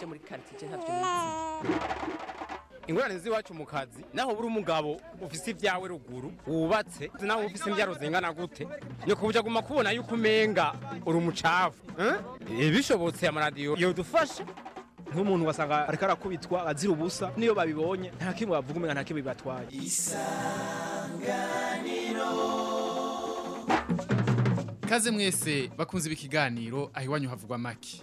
byo muri quartier ntavyo nizi ingorane z'iwacu mu kazi naho buri umugabo ufise ibyawe ruguru wubatse nawe ufise imbyaro zingana gute nyoko buja guma kubona yuko umenga uri umucafu eh? bishobotse amaradiyo yodufasha nk'umuntu wasanga ariko arakubitwa azira ubusa niyo babibonye nta kimwe bavuga umenga nta kimwe bibatwaye. Kaze mwese bakunze ibi kiganiro aho iwanyu havugwa maki.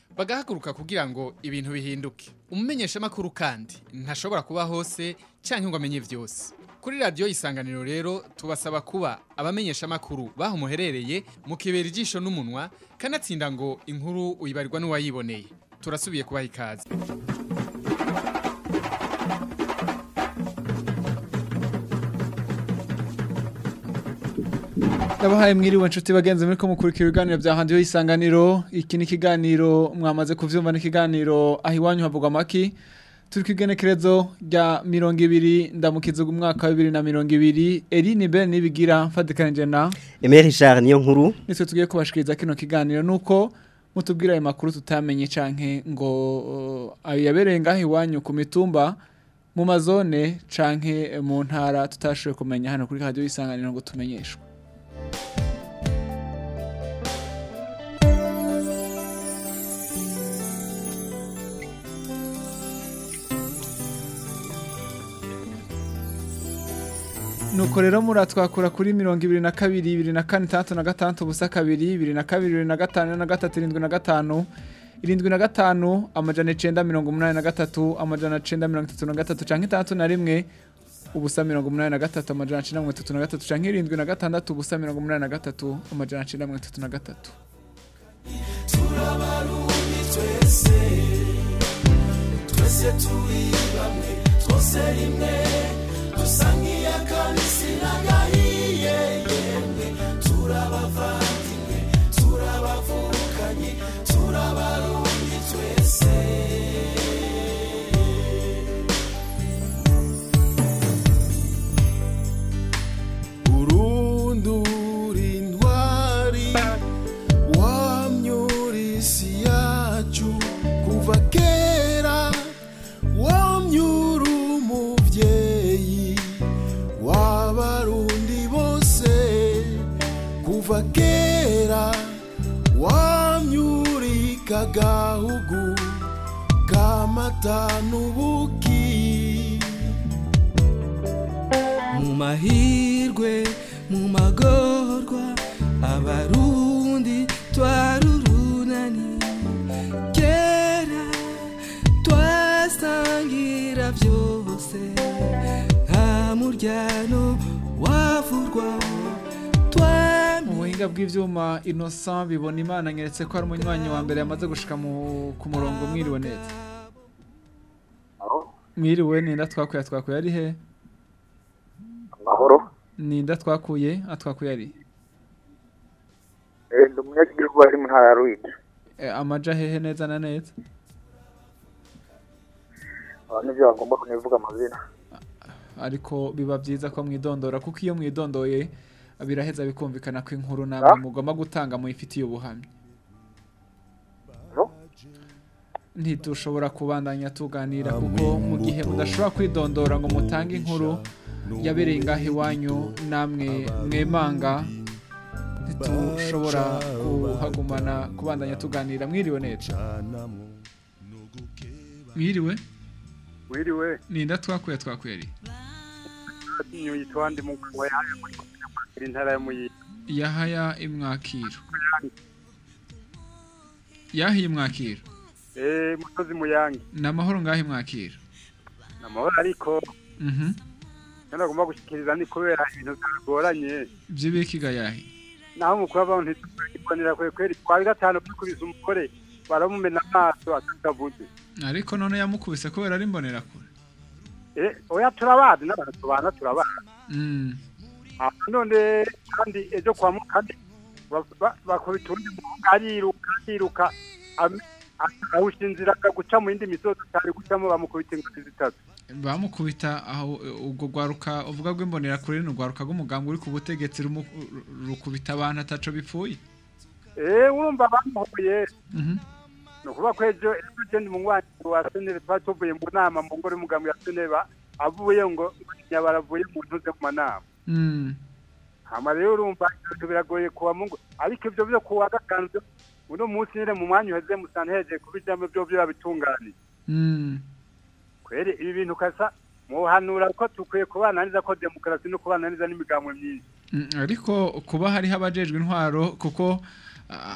bagahaguruka kugira ngo ibintu bihinduke. Umumenyesha makuru kandi ntashobora kuba hose canke ngo amenye vyose kuri radio isanganiro rero tubasaba kuba abamenyesha makuru baho muherereye mukibera ijisho n'umunwa kanatsinda ngo inkuru uyibarirwa n'uwayiboneye. Turasubiye kubaha ikaze. Ndabahaye mwiriwe nshuti bagenzi muri ko mukurikira ibiganiro bya handi isanganiro. Iki ni ikiganiro mwamaze kuvyumva n'ikiganiro aho iwanyu havugwa amaki. Turi ku igenekerezo rya mirongo ibiri ndamukiza umwaka wa bibiri na mirongo ibiri. Eline Ben nibigira mfatikanije na Emery Richard niyo nkuru nitwe tugiye kubashikiriza kino kiganiro nuko mutubwira ayo makuru tutamenye canke ngo uh, ayo yabereye ngaho iwanyu ku mitumba mu mazone canke mu ntara tutashoboye kumenya. Hano kuri radio isanganiro ngo tumenyeshwe. Nuko rero muratwakura kuri mirongo ibiri na kabiri ibiri na kane itandatu na gatandatu ubusa kabiri ibiri na kabiri ibiri na gatanu na gatatu irindwi na gatanu irindwi na gatanu amajana icenda mirongo umunani na gatatu amajana icenda mirongo itatu na gatatu canke itandatu na rimwe ubusa mirongo umunani na gatatu amajana icenda mirongo itatu na gatatu canke irindwi na gatandatu ubusa mirongo umunani na gatatu amajana icenda mirongo itatu na gatatu. Turabarundi twese twese turi bamwe twose rimwe. sangia kalisina gahi wamyurika agahugu kamata n'ubuki mu mahirwe mu magorwa abarundi twarurunani. Kera twasangira byose nta muryano wavurwa. Buhinga bw'ivyuma Innocent bibona imana nyeretse ko ari umunywanyi wa mbere yamaze gushika ku murongo mwiriwe neza. Mwiriwe ninda twakuye twakuye ari he? Amahoro? Ninda twakuye atwakuye ari? Eh, umunyagihugu wari mu ntara ya Ruyigi Eh, amaja hehe neza na neza? Abantu nivyo bagomba kunivuga amazina. Ariko biba byiza ko mwidondora kuko iyo mwidondoye biraheza bikumvikana ko inkuru namwe mugomba gutanga muyifitiye ubuhamya. Ntidushobora kubandanya tuganira kuko mu gihe mudashobora kwidondora ngo mutange inkuru yabereye ngaho iwanyu namwe mwemanga ntitushobora kuhagumana kubandanya tuganira. Mwiriwe neza mwiriwe? Wiriwe ninda twakuye twakuye ari nyuyi twandi mu kwa yaje muri iri ntara ya muyi yahaya imwakiro. Yahiye imwakiro? Eh musozi muyange. Ni amahoro ngaho imwakiro? Namahoro ariko mhm. None agomba gushikiriza ni kubera ibintu byagoranye by'ibikiga yahi naho umukuru w'abantu ntitubonera kwe kweri kwa gatanu kwikubisa umugore baramumena amaso atatavuze ariko none yamukubise kubera ari mbonera kure. Eh, oya turabazi n'abantu tubana turabazi Mm. None kandi ejo kwa mu kandi ba- ba- bakubita undi muhungu ariruka ariruka am- a- awusha inzira aja guca mu yindi misozi atari gucamo bamukubita ingoti zitatu bamukubita aho eh, ubwo rwaruka uvuga rw'imbonera kure ni urwaruka rw'umugambi uri ku butegetsi rukubita abantu ataco bipfuye eh wumva bamuhoye Mhm. ni ukuvuga ko ejo ejo mu mwanya wa senere twari tuvuye mu nama mu ngoro y'umugambi wa senere ba- avuye ngo nyabara avuye mu ntuze mu manama Mm. Hama rero urumva ibintu biragoye kuwa mungu ariko ivyo vyo kuwa gatanu uno munsi nyene mu mwanya uheze musana hejeje kubijambo vyo vyo babitunganije Mm. kwere ibi bintu kasa muhanura ko tukwiye kubana neza ko demokarasi no kubana neza n'imigambo myinshi. Mm, ariko kuba hariho abajejwe intwaro kuko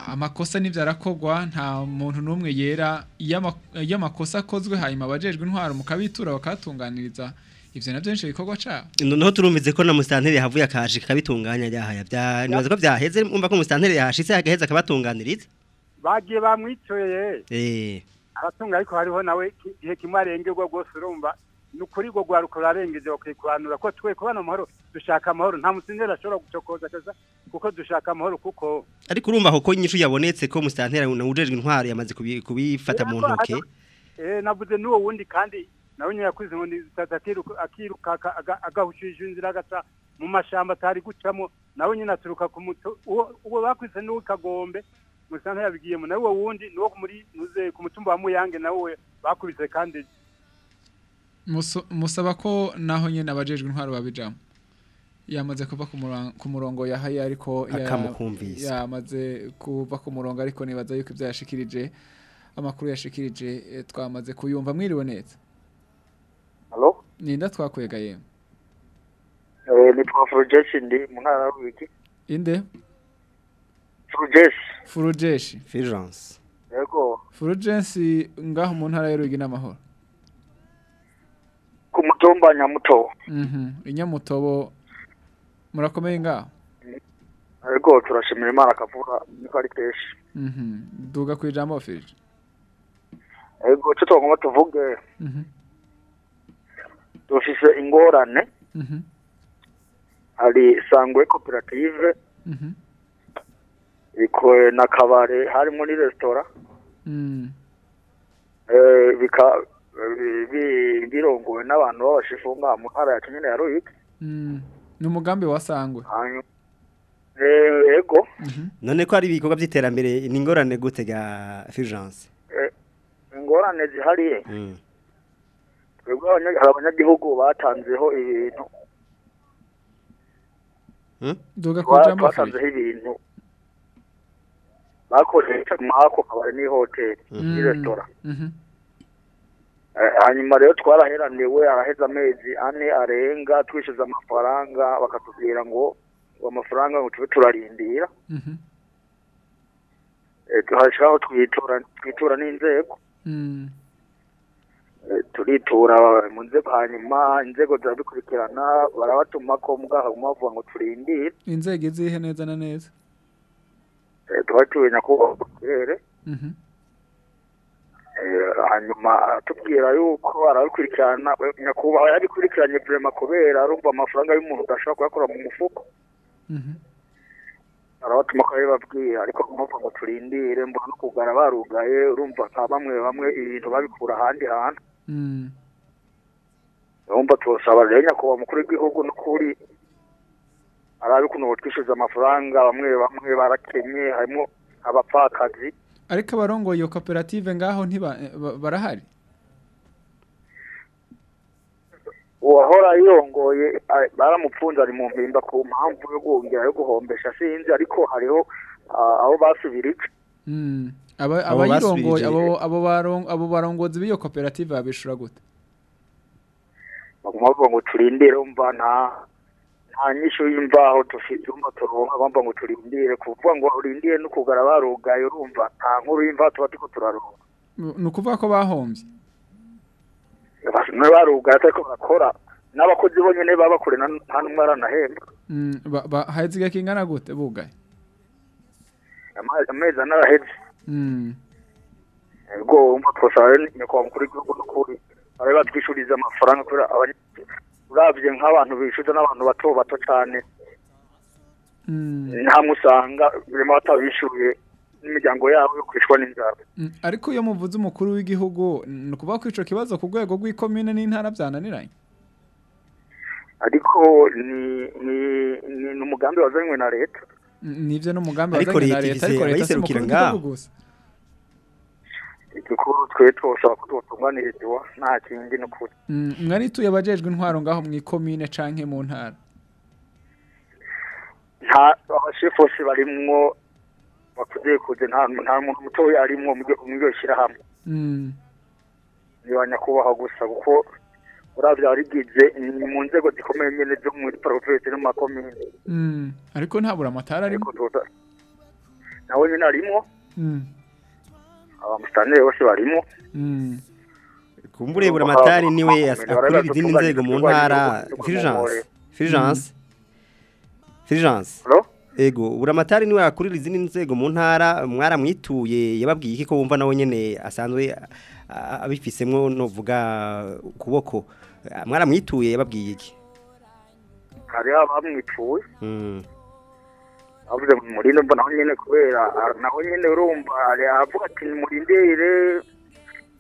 amakosa n'ivyo arakogwa nta muntu n'umwe yera iyo amakosa akozwe hanyuma abajejwe intwaro mukabitura bakatunganiriza. Ivyo navyo nico gikorwa cabo. Noneho turumvize ko na musitanteri yahavuye akaje kabitunganya byahaya bya nibaza ko byaheze umva ko musitanteri yahashitse agaheza akabatunganiriza. Bagiye bamwicoye eh. Aratunga ariko hariho nawe igihe kimwe arengerwa rwose urumva. Ni ukuri rwo rwaruka rurarengeje bakwiye kuhanura ko twe kubana amahoro dushaka amahoro. Nta musinzira ashobora gucokoza kaza kuko dushaka amahoro kuko ariko urumva ko inyishu yabonetse ko musitanteri na ujejwe intwaro yamaze kubi- kubifata mu ntoke. eh navuze n'uwo wundi kandi nawe nyine yakuze ngo ni zitatu akiruka agahushije inzira agaca mu mashamba atari gucamo. Nawe nyine aturuka ku muto uwo bakwise n'uwo kagombe musanga yabigiyemo nawe uwo wundi ni uwo ku mutumba wa muyange nawe bakubise kandi. Musaba ko naho nyene abajejwe intwaro babijamo. Yamaze kuva ku murongo yahaye ariko yamaze kuva ku murongo ariko nibaza yuko ivyo yashikirije amakuru yashikirije eh, twamaze kuyumva mwiriwe neza? Ninda twakwega yemwe Eh, nitwa Fulgence ndi mu ntara y'Uruyigi. inde? Fulgence. furujeshi Fulgence. Yego. furujensi ngaho mu ntara y'urugi n'amahoro? Ku mutumba Nyamutobo. mhm. Inyamutobo murakomeye ngaho? Yego turashimira Imana akavura niko ari kenshi. mhm. Duga kwijambo firije Yego cyo twagomba tuvuge dufise ingorane. Mhm hari sangwe koperative mhm iko na kabare harimo ni restaurant. Mm. Eh birongowe n'abantu b'abashifu ngaha mu ntara yacu nyene ya Ruyigi. mm. Ni umugambi wasangwe Hanyuma eh yego none ko ari ibikorwa by'iterambere ni ingorane gute ga Fulgence? Eh, ingorane zihariye. Mm. Twebwe hari abanyagihugu batanzeho ibintu. Firije ibintu. Bakoresha mwako kabari ni hoteli ni Mm. restaurant mhm Eh, hanyuma rero twaraheraniwe araheza amezi ane arenga twishyuza amafaranga bakatubwira ngo amafaranga ngo tube turarindira. Mhm Eh, tuhashiraho twitura n'inzego. Mm. Turitura mu nzego hanyuma inzego zirabikurikirana barabatuma ko muganga bavuga ngo turindire inzego izihe neza na neza? Eh, tuba tumenya ko kirere mhm. Eh, hanyuma aratubwira yuko arabikurikirana nyakubahwa yabikurikiranye vrema kubera arumva amafaranga y'umuntu udashobora kuyakura mu mufuko. Mhm. Arabatuma ko babibabwira ariko mpamvu ngo turindire mbona no kugara barugaye urumva nka bamwe bamwe ibintu babikura ahandi hantu. Urumva tubasaba rero nyakubahwa mukuru w'igihugu n'ukuri arabe ukuntu botwishyuza amafaranga bamwe bamwe barakenye harimo abapfakazi. Ariko abarongoye iyo koperative ngaho barahari? Uwahora yongoye baramupfunze ari mu mpimba ku mpamvu yo guhungira yo guhombesha. Sinzi ariko hariho ah, aho basubirije mm aba Abo abayirongoye abo abo baron- abo barongozi b'iyo koperative babishura gute? Bavuga ngo turindire umva nta nta nyishu y'imvaho dufite umva turonka bamba ngo turindire. Kuvuga ngo urindire no kugara barugaye urumva nta nkuru y'imvaho tuba turiko turaronka ni ukuvuga ko bahombye? Barugaye ariko barakora n'abakozi bonyene baba kure na- nta n'umwe aranahembwa. Mm, haheze igihe kingana gute bugaye? Ama- amezi ane araheze. Mm. Ubwo wumva rero nyakubahwa mukuru w'igihugu n'ukuri. Bari batwishuriza amafaranga kubera uravye nk'abantu bishuza n'abantu bato bato cyane ntamwe usanga birimo batabishyuye n'imiryango yabo yo kwishwa n'inzara. Mm, ariko iyo muvuze umukuru w'igihugu ni ukuvuga ko ico kibazo ku rwego rw'ikomine n'intara byananiranye? Ariko ni ni ni ni umugambi wazanywe na leta. Mm, nivyo n'umugambi wazanye na leta ariko leta si umukuru w'igihugu gusa igikuru twe twosaba ko twotunganirizwa nta kindi n'ukuri Mm, mwarituye abajejwe intwaro ngaho mu ikomine canke mu ntara nta abashefu bose barimwo bakuze kuze nta nta muntu mutoya arimwo mu ryo- mu iryo shyirahamwe Mm, ni ba nyakubahwa gusa kuko uravye abarigize ni mu nzego zikomeye nyene zo muri provinsi no mu makomine mm, ariko ntabura amatara arimo? Nawe nyene arimwo Mm, abamusitanire bose barimwo Mm. kumbure buramatari ni we as- akurira izindi nzego mu ntara. Fulgence. Fulgence. Hello? ego buramatari ni we akurira izindi nzego mu ntara. Mwaramwituye yababwiye iki ko wumva nawe nyene asanzwe a- a- abifisemwo novuga ukuboko. Mwaramwituye yababwiye iki? Hariho abamwipfuye Mm. avuze ngo murinde mbona naho nyene kubera ah, naho nyene urumva aravuga ati nimurindire.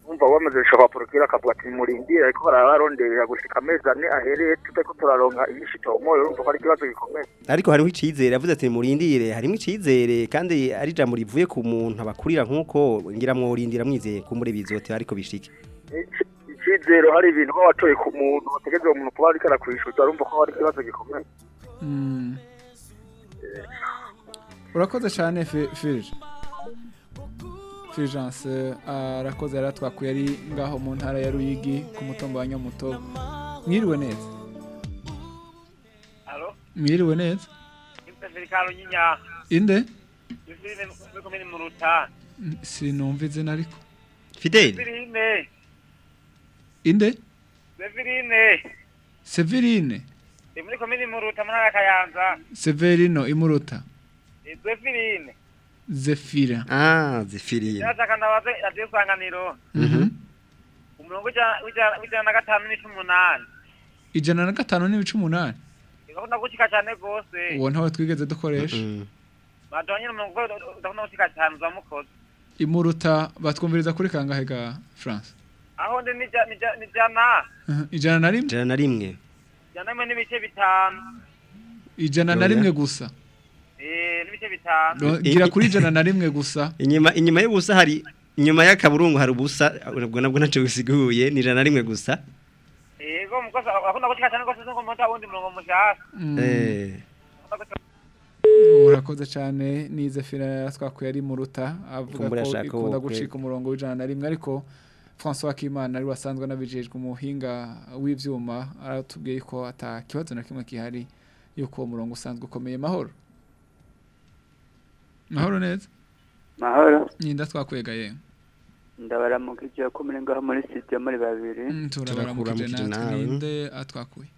Umva wamaze gushaka porokira akavuga ati nimurindire. Ariko barabaronderera gushika amezi ane ahereye tutariko turaronka inyinshi tomoye urumva ko ari ikibazo gikomeye. Ariko hariho icizere yavuze ati murindire harimo icizere kandi ari ijambo rivuye ku muntu abakurira nk'uko ngira mworindira mwizeye kumbure bizote ariko bishike. Icizero hari ibintu baba watoye ku muntu bategereza uwo muntu kuba ariko arakwishyuza urumva ko ari ikibazo gikomeye. Mm. urakoze cyane Fi- Fulge Fulgence arakoze yari atwakuye ari ngaho mu ntara ya Ruyigi ku mutumba wa Nyamutobo mwiriwe neza? Mwiriwe neza? Inde? Yusine mwiko mini muruta. Mm, sinumva izina ariko. Fidel Zefirine. Inde Zefirine. Severine Imuri komini muruta munara kayanza. Severino imuruta Zefirine. Zefira ah zifirine Nataka ndabaze radio sanganiro. Mhm. Umurongo ujana na gatanu n'icu umunani. ijana na gatanu n'ibice umunani Ndakunda gucika cyane gose. uwo ntawe twigeze dukoresha Madonye umurongo ndakunda gucika cyane uzamukoze. imuruta batwumviriza kuri kangahe ga France Aho ndi nija nija nijana. Mhm, ijana na rimwe ijana na rimwe Jana mwe n'ibice bitanu. ijana na rimwe gusa Eh n'ibice bitanu. Gira kuri ijana na rimwe gusa inyuma inyuma y'ubusa hari inyuma y'akaburungu hari ubusa ubwo nabwo ntacyo bisiguye ni ijana na rimwe gusa Yego mukosa akunda gucika cyane gose ngo mota wundi murongo mushaka. Mm. eh urakoze cyane ni Zefira twakuye ari muruta avuga ko ikunda gucika umurongo w'ijana na rimwe ariko François Kimana ari wasanzwe anabijejwe umuhinga w'ivyuma aratubwiye ko ata kibazo na kimwe kihari yuko uwo murongo usanzwe ukomeye. Mahoro. Mahoro neza? Mahoro. Nyinda twakwegaye. Ndabaramukije ko muri ngaho muri studio muri babiri. Mm, turabaramukije natwe ninde atwakuye.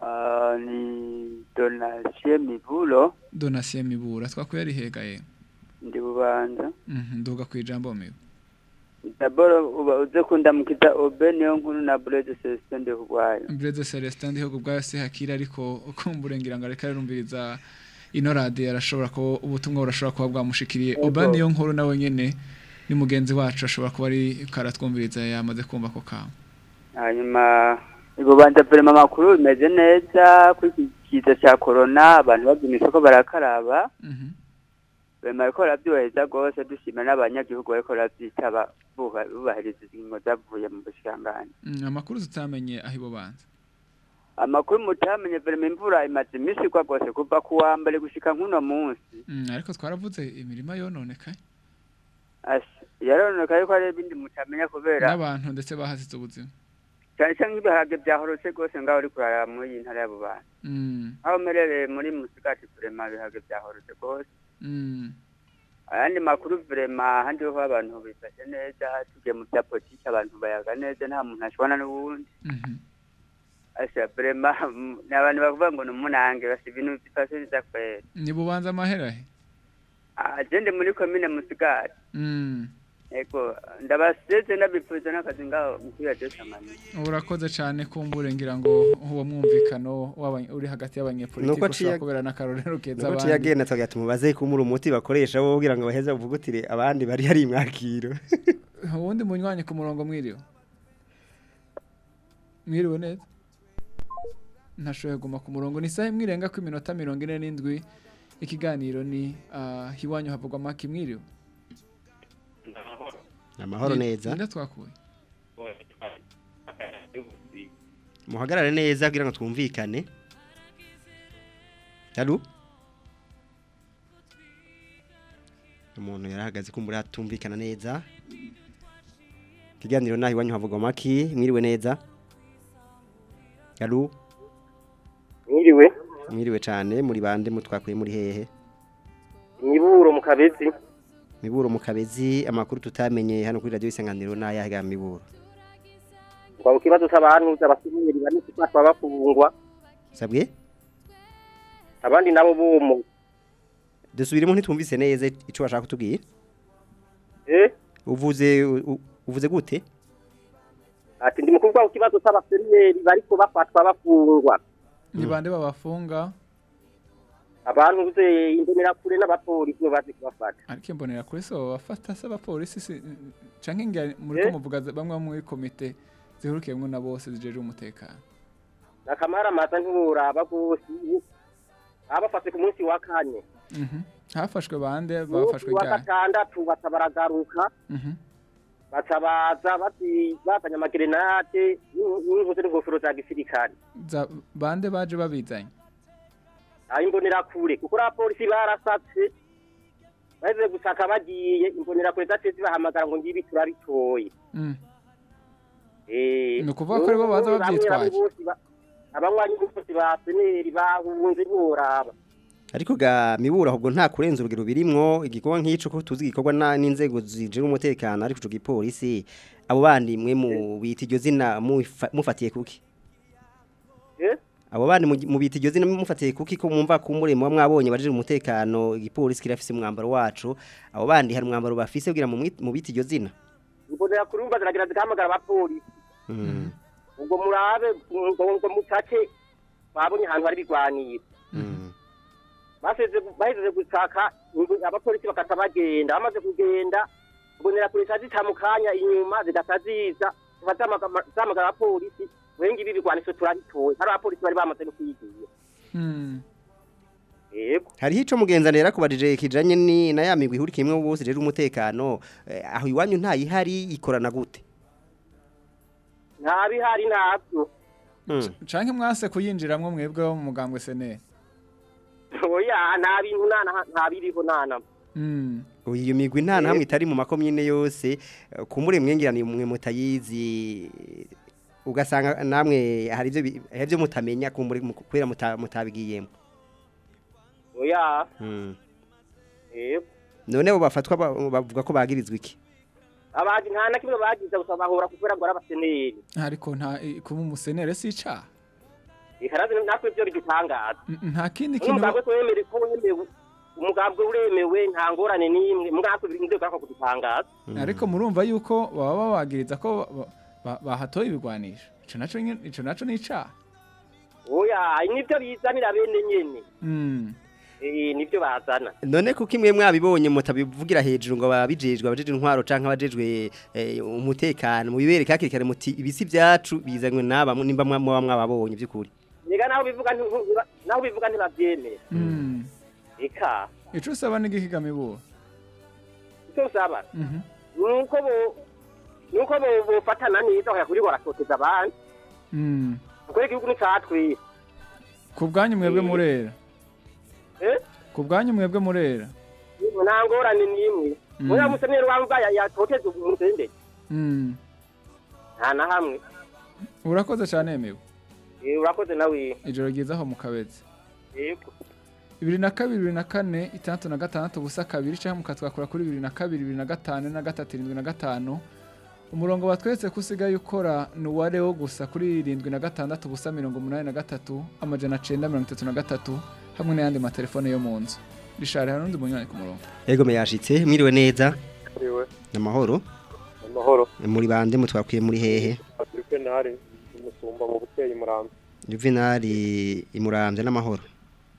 Ah, ni donatien mivulo donatien mibura twakuye ari hegaye. Ndi bubanza. Mhm, nduga ku ijambo mibu. Daboro uba uze kundamukiza obe niyo nkuru na brede celestin ndi kurwayo Brede Celestin ndiho bwa se hakira ariko kumbure ngira ngo areka rumviriza ino radio arashobora ko ubutumwa burashobora kuba bwamushikiriye. Oba niyo nkuru nawe nyene ni mugenzi wacu ashobora kuba ari karatwumviriza yamaze kumva ko kama hanyuma ibubanza vrema amakuru bimeze neza kuri iki kiza cya corona abantu babyina isoko barakaraba. Vrema bariko baravyubahiriza rwose dushima n'abanyagihugu bariko baravyitaba buba- bubahiriza ingingo zavuye mu bushikiranganji Mm, amakuru tutamenye aho ibo banza amakuru mutamenye vrema imvura imaze iminsi igwa rwose kuva ku wa mbere gushika nk'uno munsi. Mm, ariko twaravuze imirima yononekaye. Asha, yaroneka yuko hari ibindi mutamenya kubera. N'abantu ndetse bahasize ubuzima. Cyane cyane nk'ibiharage byahorotse rwose ngaho uri kurara muri iyi ntara ya bubanza Mm, aho umerereye muri musigati vrema ibiharage byahorotse rwose. Ayandi makuru vrema ahandi ho abantu bifashe neza tugiye mu bya politiki abantu bayaga neza nta muntu ashwana n'uwundi. Mhm. asha vrema mm, ni abantu bavuga ngo ni umunange basi ibintu bifashe neza kwera. Ni bubanza amahera he? Agende muri komine musigati. Mm, ndabaseze ndabipfuza n'akazi ngaho kuri radiyo samani. Urakoze cyane kumbure ngira ngo uwo mwumvikano uri hagati y'abanyepolitiki Nuko ushobora kubera n'akarorero keza nuko abandi agenda tugira tumubaze kumura umuti bakoresha wo kugira ngo baheze bavugutire abandi bari hari imwakiro uwundi munywanyi ku murongo mwiriwe? Mwiriwe neza? Ntashoboye kuguma ku murongo. Ni isaha imwe irenga ku iminota mirongo ine n'indwi. Ikiganiro ni ah, iwanyu havugwa maki mwiriwe? Amahoro Ni- neza muhagarare neza kugira ngo twumvikane Halo umuntu yarahagaze kumbura hatumvikana neza ikiganiro naho iwanyu havugwa maki mwiriwe neza Halo Mwiriwe, mwiriwe cyane muri bande mutwakuye muri hehe Nyiburo mu Kabezi. Miburo mu kabezi amakuru tutamenye hano kuri radio isanganiro n'ayaga miburo Kwa kibazo c'abantu z'abasivili bane kufatwa bafungwa, sabwe abandi nabo bomo. dusubiremo ntitwumvise neza ico washaka kutubwira Eh? uvuze uvuze gute Ati ndi mukubwa ku kibazo c'abasivili bariko bafatwa bafungwa. ni bande babafunga Abantu uze indemera kure n'abapolisi bo bazi kubafata. ariko imbonera kuri so babafata se abapolisi si canke ngira muri ko muvuga bamwe muri komite zihurikiyemwo na bose zijejwe umutekano Nakamara maza ntiworaba gose. Abafase ku munsi wa kane. Mhm. hafashwe bande bafashwe munsi wa ryari gatandatu baca baragaruka. Mhm. baca baza bati bazanye amagerenade n'ingofero za gisirikare. Bande baje babizanye aho imbonerakure kuko abapolisi barasatse baheze gusaka bagiye imbonerakure zaciye zibahamagara ngo ngibi turabitoye Mm. Eh, Ni ukuvuga ko ari bo baza bamwe bavyitwaje. bamwe bose ba- abanywanyi bose ba seneri bahunze ntiworaba ariko ga mibura ahubwo nta kurenza urugero birimwo igikorwa nk'ico ko tuzi gikorwa na- n'inzego zijejwe umutekano ariko ico gipolisi abo bandi mwe mu bita iryo zina mufa- mufatiye kuki Eh? Abo bandi mu- mu bita iryo zina mufatiye kuki ko mwumva kumbure muba mwabonye baje umutekano igipolisi kirafise umwambaro wacu. Abo bandi hari umwambaro bafise kugira mu bita iryo zina imbonerakure urumva ziragira zigahamagara abapolisi. Mm. ubwo murabe ngo mutace babonye ahantu hari ibigwaniro Mm. baseze baheze gusaka abapolisi bakata bagenda. Bamaze kugenda mbonera kureka zita mu kanya inyuma zigata ziza zamagara abapolisi. Wenga ibi bigwanisho turabitoye hari abapolisi bari bamaze no Mm. yego hariho ico mugenzana yarakubajije kijanye ni na ya migwi ihurikiyemwo bose rero umutekano eh, aho iwanyu ntayihari ikorana gute? Nta bihari ntabyo canke mwase kuyinjiramwo mwebwe wo mu mugambwe seneri oya nta bintu nta na- nta biriho nana iyo migwi nta na hamwe itari mu makomine yose eh, kumure mwengiraniye mwe mutayizi ugasanga namwe hari ivyo mutamenya kubera muta- mutabigiyemo. Oya. Mm. yego. None bo bafatwa ba- bavuga ko bagirizwa iki? Abandi nta na kimwe bagize gusa bahora kubera ngo ari abaseneri ariko nta kuba umusenere si icaha ikarazi natwe byo bidutangaza N- nta kindi kintu umugambwe ko wemere ko wemewe umugambwe uremewe nta ngorane n'imwe mugambwe biri inzego ariko kudutangaza ariko murumva yuko baba babagiriza ko bahatoye ibigwanisho ico naco ico naco ni icaha oya ni byo bizanira bene nyene. Mm. eh ni byo bazana none kuko imwe mwabibonye mutabivugira hejuru ngo babijejwe abajeje intwaro canke abajejwe eh, umutekano mubibereke hakiri kare muti ibisi vyacu bizanywe n'aba nimba mwa- mwaba mwababonye by'ukuri niga naho bivuga naho bivuga ntibavyemera Mm. eka. Ico usaba ni gihigamibura icyo usaba? Mhm. nuko bo nuko bo bofatana neza bakaya kuri baratoteza abandi. Mm. kuko igihugu ni catwe ku bwanyu mwebwe murera. Eh? Ku bwanyu mwebwe murera. Nta ngorane n'imwe Mm. oya museneri wanga yatoteza umutende Mm. nta na hamwe. Urakoze cyane yemewe Eh, urakoze nawe. Ijoro ryiza aho mu kabezi. Yego. Bibiri na kabiri bibiri na kane itandatu na gatandatu ubusa kabiri cyangwa mukatwakura kuri bibiri na kabiri bibiri na gatanu na gatatu irindwi na gatanu. Umurongo batweretse ko usigaye ukora ni uwa reo gusa kuri irindwi na gatandatu ubusa mirongo umunani na gatatu amajana cenda mirongo itatu na gatatu hamwe n'ayandi matelefone yo mu nzu. Rishari hari n'undi munywanyi ku murongo. Ego meyashitse mwiriwe neza? Iwe, namahoro amahoro? Muri bande mutwakwiye muri hehe? Ntari umusumba mu buteye murambi juvenali imuramvye n'amahoro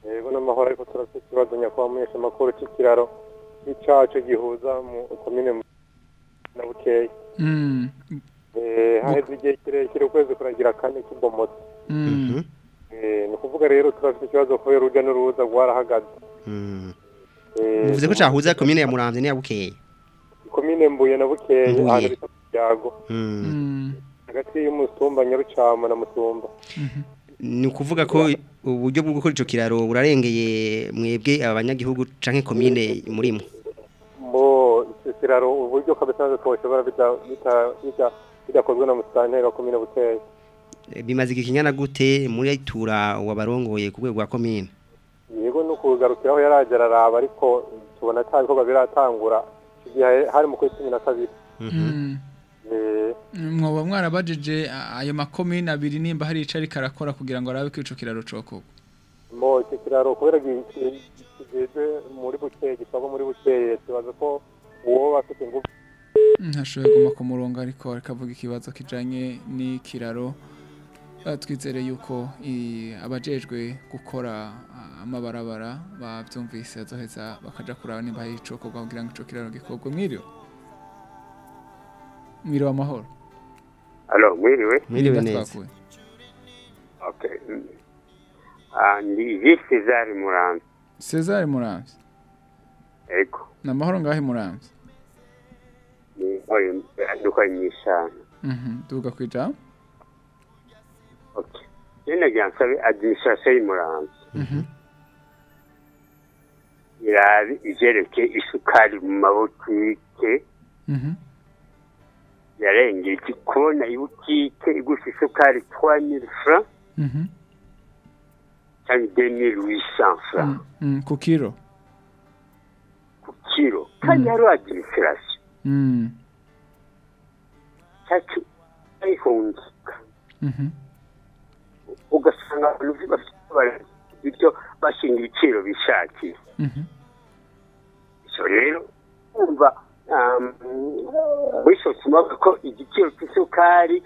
yego n'amahoro ariko turafite ikibazo nyakubahwa munyesha amakuru c'ikiraro n'icaco gihuza mu komine na bukeye. Eh, haheze igihe kirekire ukwezi kuragira kane kibomotse Mm. Eh, ni ukuvuga rero turafite ikibazo kubera urujya n'uruza rwarahagaze. Eh, muvuze ko cahuza komine ya muramvye n'iya bukeye. komine mbuye na bukeye ahantu bita ku byago. Mm. hagati y'umusumba nyarucama na musumba. Ni ukuvuga ko uburyo bwo gukora ico kiraro burarengeye mwebwe abanyagihugu canke komine murimo mo icyo kiraro uburyo kabisa bita- bidakozwe na musitanteri wa komine bukeye Eh, bimaze igihe kingana gute muri tura wabarongoye ku rwego rwa komine yego no kugarukiraho yaraje araraba ariko tubona ata bikorwa biratangura icyo gihe hari mu kwezi cumi na kabiri Mm. Eh, mwoba mwarabajije ayo makomine abiri nimba hari ico ariko arakora kugira ngo arabe ko ico kiraro cokorwa mo icyo kiraro kubera gi- gi- kigeze muri bukeye gisabwa muri bukeye tubaza ko uwo bafite ingufu ntashoboye guma ku murongo ariko arikavuga ikibazo kijanye n'ikiraro. Eh, twizere yuko abajejwe gukora ah, amabarabara bavyumvise azoheza bakaja kuraba nimba hari icokorwa kugira ngo ico kiraro gikorwe mwiriwe? Mwiriwe amahoro. Alo, mwiriwe. Mwiriwe neza. Ah, ndi Vice Cesar Murambi. Cesar Muramvye Ego. ni amahoro ngahe Muramvye Mhm, duga kwijambo Okay. Nene gyansabe administration y'Murambi. Mhm. Irabi ijereke isukari mu mabutike yarengeje kubona ibutike igusa isukari 3000 francs cyangwa 2800 francs ku kiro ku kiro kandi hari administration. Cyacu Mhm. ugasanga abantu bafite ibyo bashinga ibiciro bishakiye Mhm. rero kumva wisosoma ko igiciro cy'isukari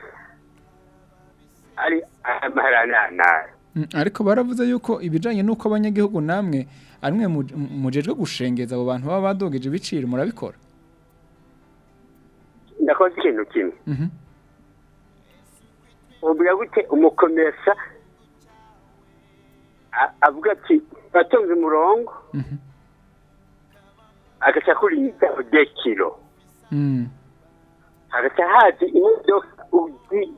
ari amaharananara Mm, ariko baravuze yuko ibijanye nuko abanyagihugu namwe arimwe mu- mujejwe gushengeza abo bantu baba badogeje ibiciro murabikora ndakoze ikintu kimwe Mhm. ubwira gute umukomesa a- avuga ati batonze umurongo Mhm. agaca kuri ibitabo de kilo Mm. hagaca hazi imodoka uzi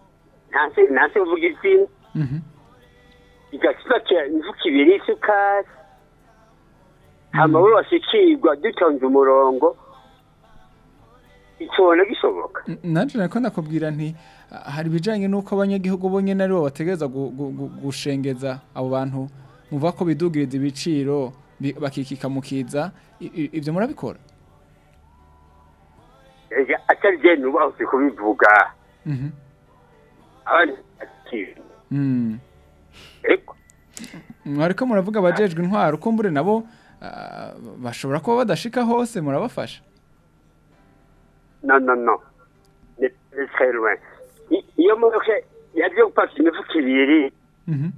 ntase ntase uvuga izina Mhm. igapakira imifuka ibiri y'isukari hama we washikirwa dutonze umurongo icobona gishoboka N- nanje nariko ndakubwira nti hari ibijanye nuko abanyagihugu bo nyene ari bo bategereza gu- gu- gu- gushengeza abo bantu muvuga ko bidugiriza ibiciro bi- bakikika mukiza i- i- ivyo murabikora? Atari je nubahutse kubivuga. Mhm. abandi Mm. eko mwariko muravuga abajejwe intwaro kumbure nabo ah, bashobora kuba badashika hose murabafasha. No no no ni ni très loin I- iyo modoka yaje gupakira imifuka ibiri Mhm.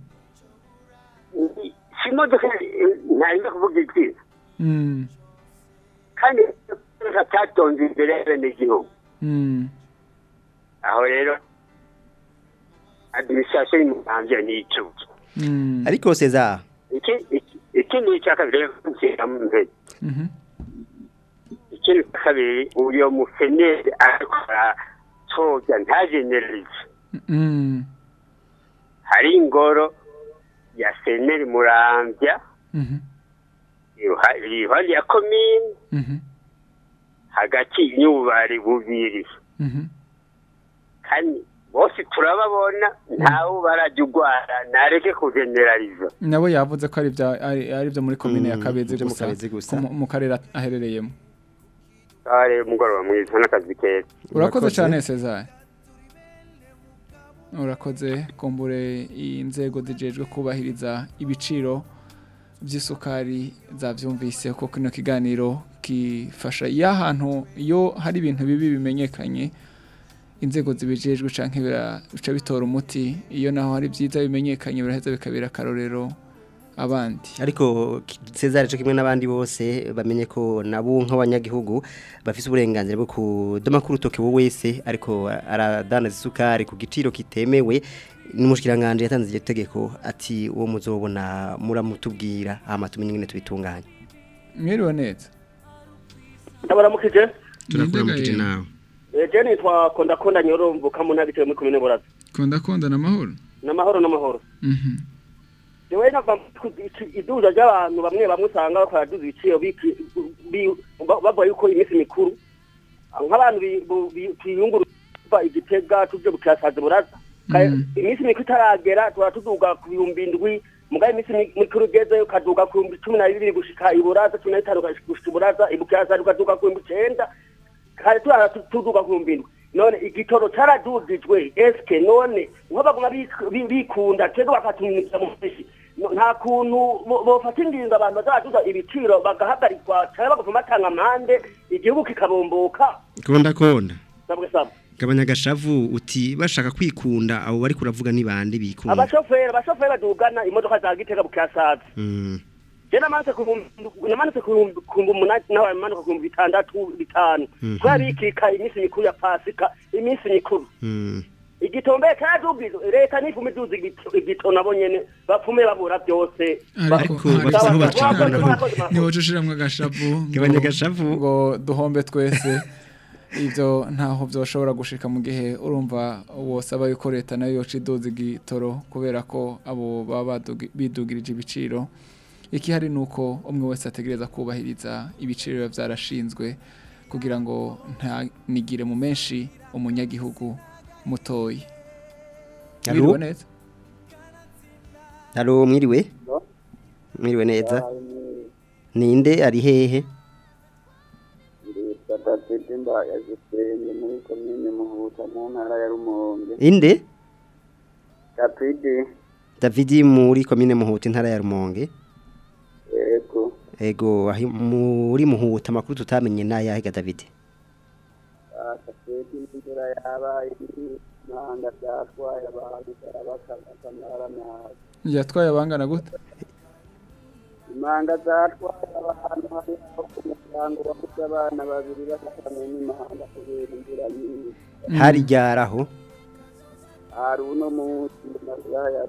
ni- si imodoka eh, ntarinda kuvuga izina Mm. kandi atatonze imbere y'abenegihugu Mm. aho rero administration y'umuhanzi n'icuki Mm. ariko Cesar iki iki- iki ni icya kabiri rero nshyira mu mpeke Mhm. Ikindi kabiri uyo museneri ariko aratoza ntajeneralize Mm. hari ingoro ya seneri murambya. Mhm. iruha- iruhande ya komine Mhm. hagati y'ububari bubiri. Mhm. kandi bose turababona ntawe barajya urwara ntareke kujeneraliza nabo yavuze ko ari bya ari ari byo muri komine ya Mm, Kabezi gusa. Mu karere aherereyemo. Rero umugoroba mwiza n'akazi keza. Urakoze cyane Cesar urakoze kumbure inzego zijejwe kubahiriza ibiciro by'isukari zavyumvise ko kino kiganiro tukifasha iyo ahantu iyo hari ibintu bibi bimenyekanye inzego zibijejwe bira- bica bitora umuti iyo naho hari byiza bimenyekanye biraheza bikabira akarorero abandi. Ariko Cesar cyo kimwe n'abandi bose bamenye ko nabo nk'abanyagihugu bafite uburenganzira bwo kudoma ku rutoke wowe wese ariko aradanaza isukari ku giciro kitemewe n'umushikiranganje yatanze iryo tegeko ati uwo muzobona muramutubwira hama tumenye ingene tubitunganya. Mwiriwe neza. Ndabaramukije? Turakuramukije nawe. Je nitwa kondakonda nyoromvuka mu ntara itewe muri komine buraza konda konda namahoro n'amahoro n'amahoro. Mhm. Jewe nava iduza ry'abantu bamwe bamwe usanga bakora duza ibiciro bavuga yuko iminsi mikuru. Nk'abantu twiyunguruza igitega tuje bukiyasaza buraza. Ka- iminsi mikuru itaragera tuba tuduga ku bihumbi indwi mugabe iminsi mi- mikuru igezeyo ukaduga ku bihumbi cumi na bibiri gushika iburaza cumi na bitanu gushika iburaza ibukiyasaza ukaduga ku bihumbi icenda. Kare turara tu- tuduga ku bihumbi indwi none igitoro caradudijwe eske none nk'abaguma bik- bi- bikunda twebwe bakatumikira mu No- nta kuntu bo- bofata ingingo abantu bazaduza ibiciro bagahagarikwa cyangwa bagapfa batanga amande igihugu kikabomboka konda konda sabwe sabwe gabanya agashavu uti bashaka kwikunda abo bari kuravuga ni bande bikunda abashoferi abashoferi badugana imodoka za gitega bukiyasaza Mm. je namanutse ku bihumbi- namanutse ku bihumbi ku bihumbi umunani nawe manuka ku bihumbi bitandatu bitanu kubera bikika iminsi mikuru ya pasika iminsi mikuru Mm. Igitombe cyadugizo leta nifuma iduza igito- nabo nyene bapfume babura byose. Ariko bafise aho bacana. ni ho cushiramwe agashavu Gabanya agashavu. ngo duhombe twese. Ivyo ntaho vyoshobora gushika mu gihe urumva wosaba yuko leta na yo yoca iduza igitoro kubera ko abo baba bidugirije ibiciro. Ikihari nuko umwe wese ategereza kubahiriza ibiciro biba vyarashinzwe kugira ngo ntanigire mu menshi umunyagihugu. Mutoyi? Mwiriwe neza Halo mwiriwe mwiriwe neza ninde ari hehe inde? Davidi muri komine Muhuta intara ya Rumonge. Yego ego ahi- muri Muhuta makuru tutamenye nayahe ga Davidi Kapidi imvura yabaye nanga byatwaye abantu barabakamara nabi. yatwaye abangana gute Imanga zatwaye abantu hari ku muryango wabuze abana babiri bakakamenya n'imahanga kubera imvura nyinshi. hari ryaraho Hari uno munsi byaje.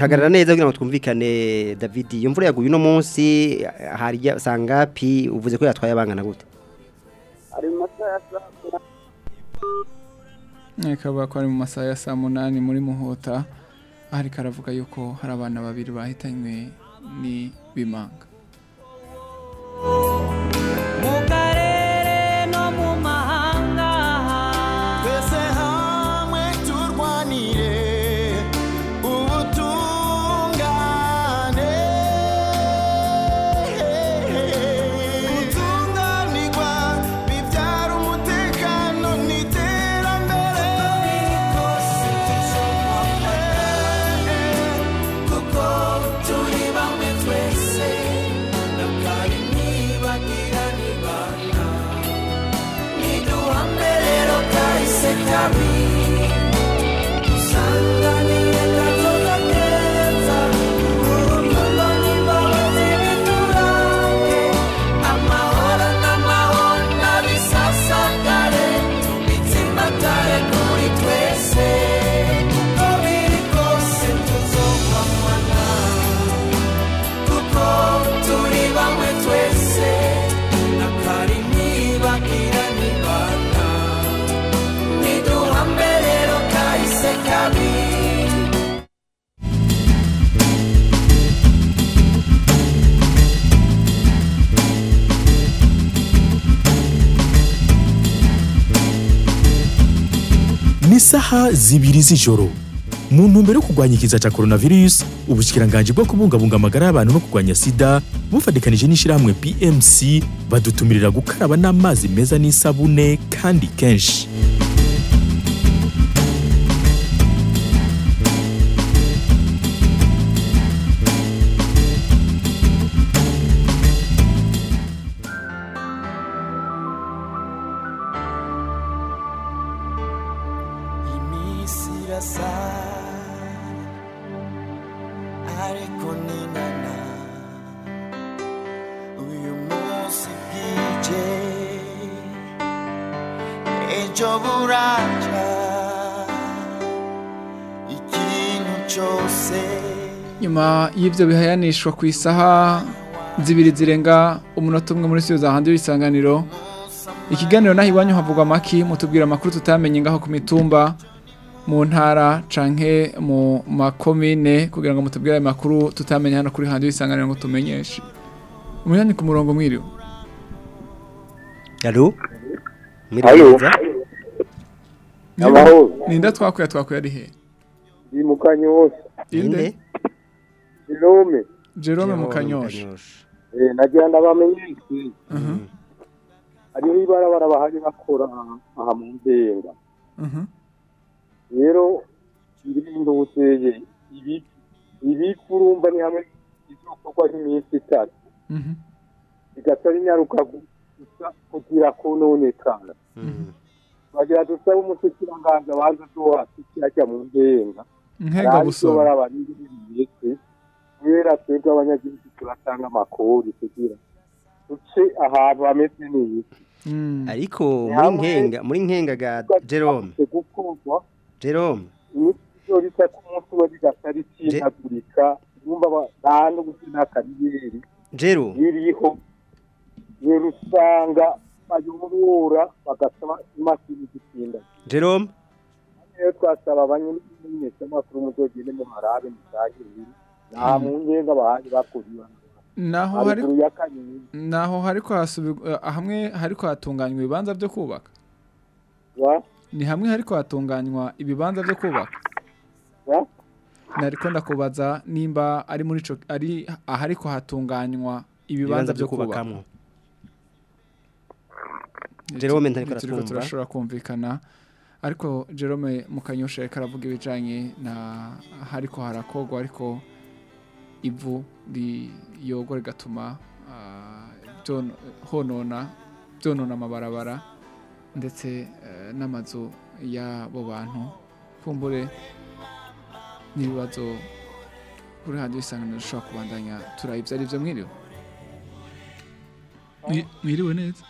hagarara neza kugira ngo twumvikane David iyo mvura yaguye uno munsi hari sangapi uvuze ko yatwaye abangana gute Ari mu masaha ya saa sita akaba ko ari mu masaha ya saa munani muri muhuta ahari karavuga yuko hari abana babiri bahitanywe ni isaha zibiri z'ijoro mu ntumbero yo kurwanya ikiza cya coronavirus ubushyikiranganji bwo kubungabunga amagara y'abantu no kurwanya sida bufatikanije n'ishyirahamwe pmc badutumirira gukaraba n'amazi meza n'isabune kandi kenshi. Zirasa ariko ninana uyu munsi bwije. Ejo buraca ikintu cyose. Nyuma y'ibyo bihayanishwa ku isaha zibiri zirenga umunota umwe muri siyo za handi w'isanganiro ikiganiro naho iwanyu havugwa amaki mutubwira amakuru tutamenye ngaho ku mitumba. Mu ntara canke mu makomine kugira ngo mutubwire ayo makuru tutamenye hano kuri handi w'isanganiro ngo tumenyeshe umunyani ku murongo mwiriwe Allo. Amahoro. Ninda twakuya twakuya ari he? Ndi mu kanyosha. Inde? Jerome. Jerome mu kanyosha. Eh nagira ndabamenyeshe. Hariho ibarabara bahari bakora aha mu ndenga. Mhm. Rero ibintu buteye ibi ibi kurumva ni hamwe izokorwa nk'iminsi itatu. Mhm. Bigaca binyaruka gusa kugira kononekana. bagira dusabe umushikiranganje abanza duha tukirajya mu ndenga Nkega busoro. barabarindi bimeze kubera twebwe abanyagihugu turatanga amakori kugira duce ahantu hameze neza ariko muri nkenga muri nkenga ga Jerome Jerome. Imiti bita ku munsi we bigasa ritsindagurika urumva ba- nta no gusina kariyeri. Jero ririho rero usanga bayobora bagasaba imashini zitsinda. Jerome. Rero twasaba abanyamenyeshamakuru muzogende muharabe musangire nta mu ngenga bahari bakuriwe Naho hari naho hariko hasubirwa hamwe hariko hatunganywa ibibanza byo kubaka. Ni hamwe hariko hatunganywa ibibanza byo kubaka. Nariko ndakubaza nimba ari muri ico ari ahariko hatunganywa ibibanza byo kubakamwo. Jerome ntariko turashobora kumvikana. Ariko Jerome Mukanyosha yariko aravuga ibijanye na hariko harakogwa ariko ivu riyogo rigatuma ah, byono- honona byonona amabarabara. Ndetse eh, n'amazu y'abo bantu. Kumbure n'ibibazo kuri handi isanganiro dushobora kubandanya turayibyo ari byo mwiriwe? Mwi- mwiriwe neza?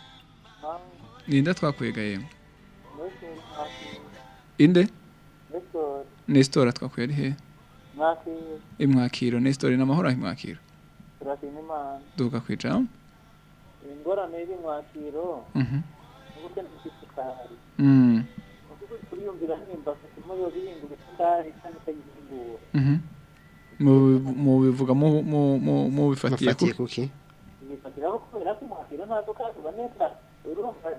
Ninda twakwega yemwe inde? Nestora twakuye ari he? Imwakiro. Nestora ni amahoro imwakiro duka kwijambo ingorane iri Mm. nuko kuriyumvira nimba kumo yo bihingura isukari kandi ikayihingura. Mu- mu bivuga mu mu mu mu bifatiye Mufatiye ku kuki bifatiraho kubera ko mwakiro nta sukari uboneka urumva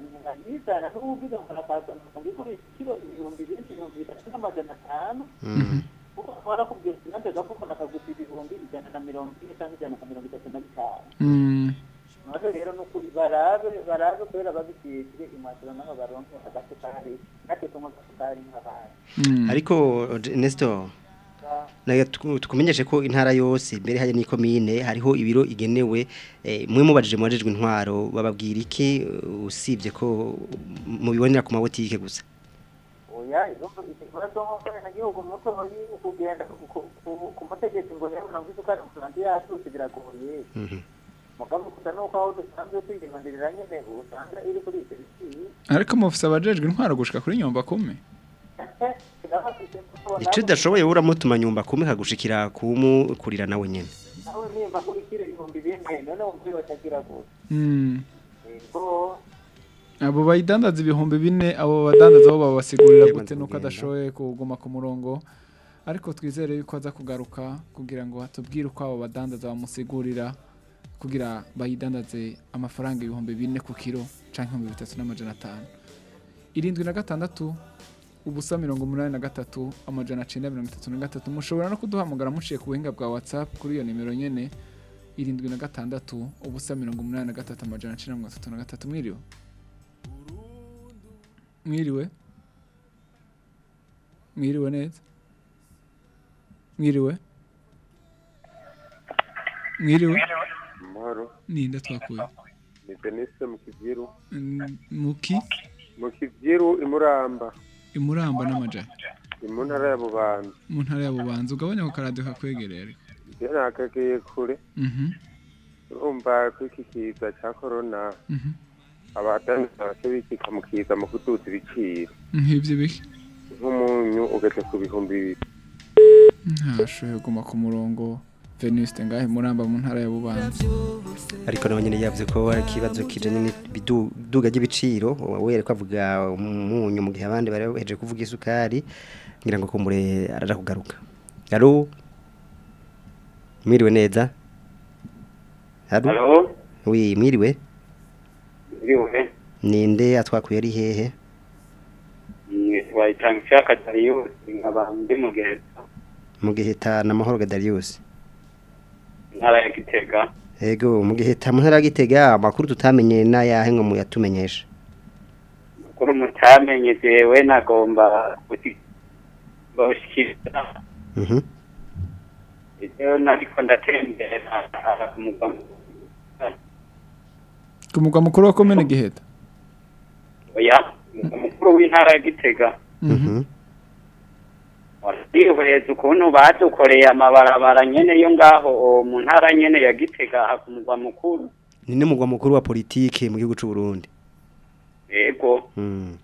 nizana n'ubugize ngo nakazana ngo ngikoreshe ikiro ibihumbi bine ibihumbi bitatu n'amajana atanu kuko twarakubwiye sinatega kuko nakagusa ibihumbi ijana na mirongo ine cyangwa ijana na mirongo itatu na bitanu. Maze rero ni ukuri barabe barabe kubera babishyikire imwakiro n'aho baronke agasukari natwe tunywa agasukari nk'abandi ariko tuku- tukumenyeshe ko intara yose mbere hari n'ikomine hariho ibiro igenewe eh, mwe mubajije mubajejwe intwaro bababwira iki uh, usibye ko mubibonera ku mabotike gusa oya izo- ikibazo nk'uko abanyagihugu muto bari kugenda ku- ku- ku- ku mategeko ngo rero ntabwo isukari mu Rwanda yatutse biragoye Mhm. Mugabo aho dusanzwe nyine usanga iri kuri icyo biciro ariko mufise abajejwe intwaro gushika kuri nyomba kumi ico udashoboye uramutuma nyumba kumwe kagushikira kumukurira nawe nyene nawe nimba kuri kiro ibihumbi bine none wumva batagira gute yego abo bayidandaza ibihumbi bine abo badandaza bo babasigurira gute nuko adashoboye kuguma ku murongo. Ariko twizere yuko aza kugaruka kugira ngo atubwire uko abo badandaza bamusigurira kugira bayidandaze amafaranga ibihumbi bine ku kiro canke ibihumbi bitatu n'amajana atanu. Irindwi na gatandatu ubusa mirongo umunani na gatatu amajana cenda mirongo itatu na gatatu. Mushobora no kuduhamagara muciye ku buhinga bwa whatsapp kuri iyo nimero nyene. Irindwi na gatandatu ubusa mirongo umunani na gatatu amajana cenda mirongo itatu na gatatu. Mwiriwe? Mwiriwe? Mwiriwe neza? Mwiriwe? Mwiriwe? Amahoro. Ninde twakuye? Ni denise mu kivyiru Mm, muki? Mu kivyiru imuramba imuramba n'amajana ni mu ntara ya bubanza. Mu ntara ya bubanza. Ugabanya ku karadiyo kakwegereye. Ariko iyo nakageye kure Mhm, urumva ko iki kiza cya korona mhm. abadandaza bake bikika mu kiza mu kuduza ibiciro. Nk'ibyo bike nk'umunyu ugeze ku bihumbi bibiri. Ntashoboye kuguma ku murongo. Venuste ngahe muramba mu ntara ya bubanza ariko nawe nyine yavuze ko ari ikibazo kijanye n'iduga ry'ibiciro we ko avuga umunyu mu gihe abandi bari bahejeje kuvuga isukari ngira ngo kumbure araja kugaruka. Alo mwiriwe neza? Alo? wi mwiriwe? Iriwe. ninde atwakuye ari hehe? Wayitanga ishaka Darius nkaba ndi mu Giheta mu giheta n'amahoro Gadarius ntara ya Gitega. ego mu giheta mu ntara ya Gitega amakuru tutamenye n'ayahe ngo muyatumenyeshe Kuri mutamenye jewe nagomba guti boshikira. mhm nariko ndatembera ku mugwa ku mugwa mukuru wa komine giheta oya umugwa mukuru w'intara ya Gitega. Ukuntu badukoreye amabarabara nyene yo ngaho mu ntara nyene ya Gitega mugwa mukuru. ni n'umugwa mukuru wa politike mu gihugu c'u Burundi? Ego. mhm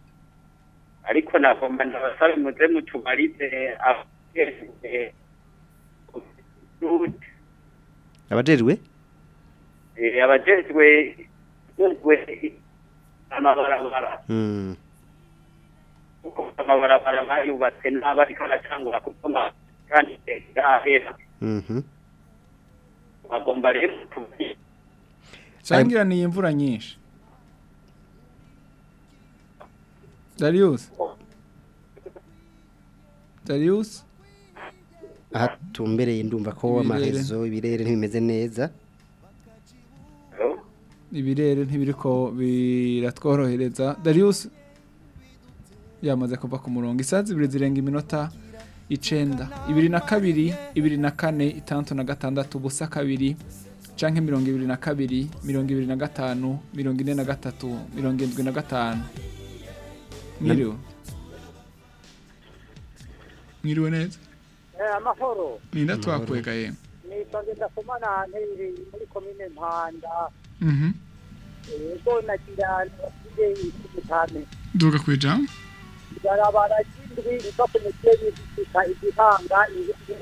ariko nagomba ndabasabe muze mutubarize abajejwe abajejwe? Eh, abajejwe abajejwe amabarabara. Mhm kuko amabarabara bayubatse nabi ariko aracangura kutoma kandi gahera mhm. Bagomba rero mutubarize cangira ni imvura nyinshi. Darius? Darius? Aha tumbereye ndumva ko amahezo ibirere ntibimeze neza. Ibirere ntibiriko biratworohereza. Darius? Yamaze kuva ku murongo. Isaha zibiri zirenga iminota icenda. Ibiri na kabiri ibiri na kane itandatu na gatandatu ubusa kabiri canke mirongo ibiri na kabiri mirongo ibiri na gatanu mirongo ine na gatatu mirongo indwi na gatanu. Mwiriwe mwiriwe neza? Eh, amahoro. Ninda twakwega yemwe nitwa ngendakumana nteri muri komine mpanda. Mhm. Ego nagira nabafite ikitame duga kwijambo ibarabara ry'indwi riva ku musenyi rishika igihanga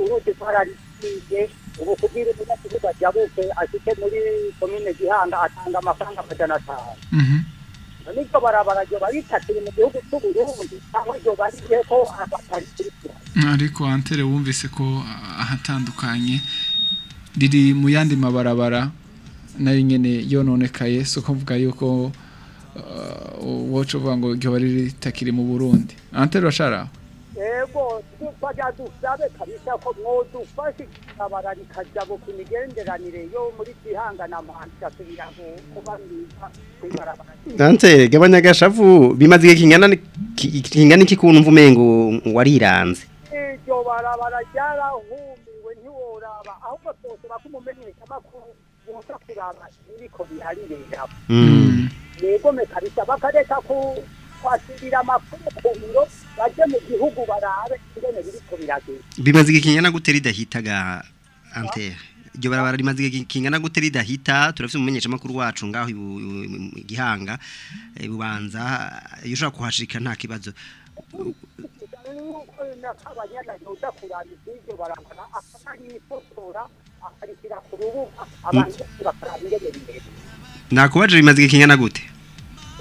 uruzi rwararisize ubu kugira umunyagihugu ajabuke ashike muri komine gihanga atanga amafaranga amajana atanu niryo barabara ryo baritatiye mu gihugu c'uburundi aho ryo bariye ko abatarikira ariko antere wumvise ko ahatandukanye riri mu yandi mabarabara na yo nyene yononekaye so kuvuga yuko uh, woco uvuga ngo ryo bari ritakiri mu Burundi. Antere washara ego twaja dusabe kabisa ko mwodufashe ibarabara rikajabuka imigenderanire yo muri gihanga na mpanda asubira kuba mwiza kw'ibarabara. Dante gabanya gashavu bimaze igihe kingana ni- ki- kingana iki kuntu mvumengo wariranze? Iryo barabara ryarahumiwe ntiworaba. Ahubwo twosaba ko umumenyesha amakuru boza kuraba ibiriko biharirera Mm. Yegome kabisa bakareka ku kwasirira amakuru ku biro baje mu gihugu barabe ingene biriko biragenda bimaze igihe kingana gute ridahitaga Ante iryo barabara rimaze igihe kingana gute ridahita? Turafite umumenyesha makuru wacu ngaho Gihanga bubanza iyo ushaka kuhashika nta kibazo. Nakubaje bimaze igihe kingana gute?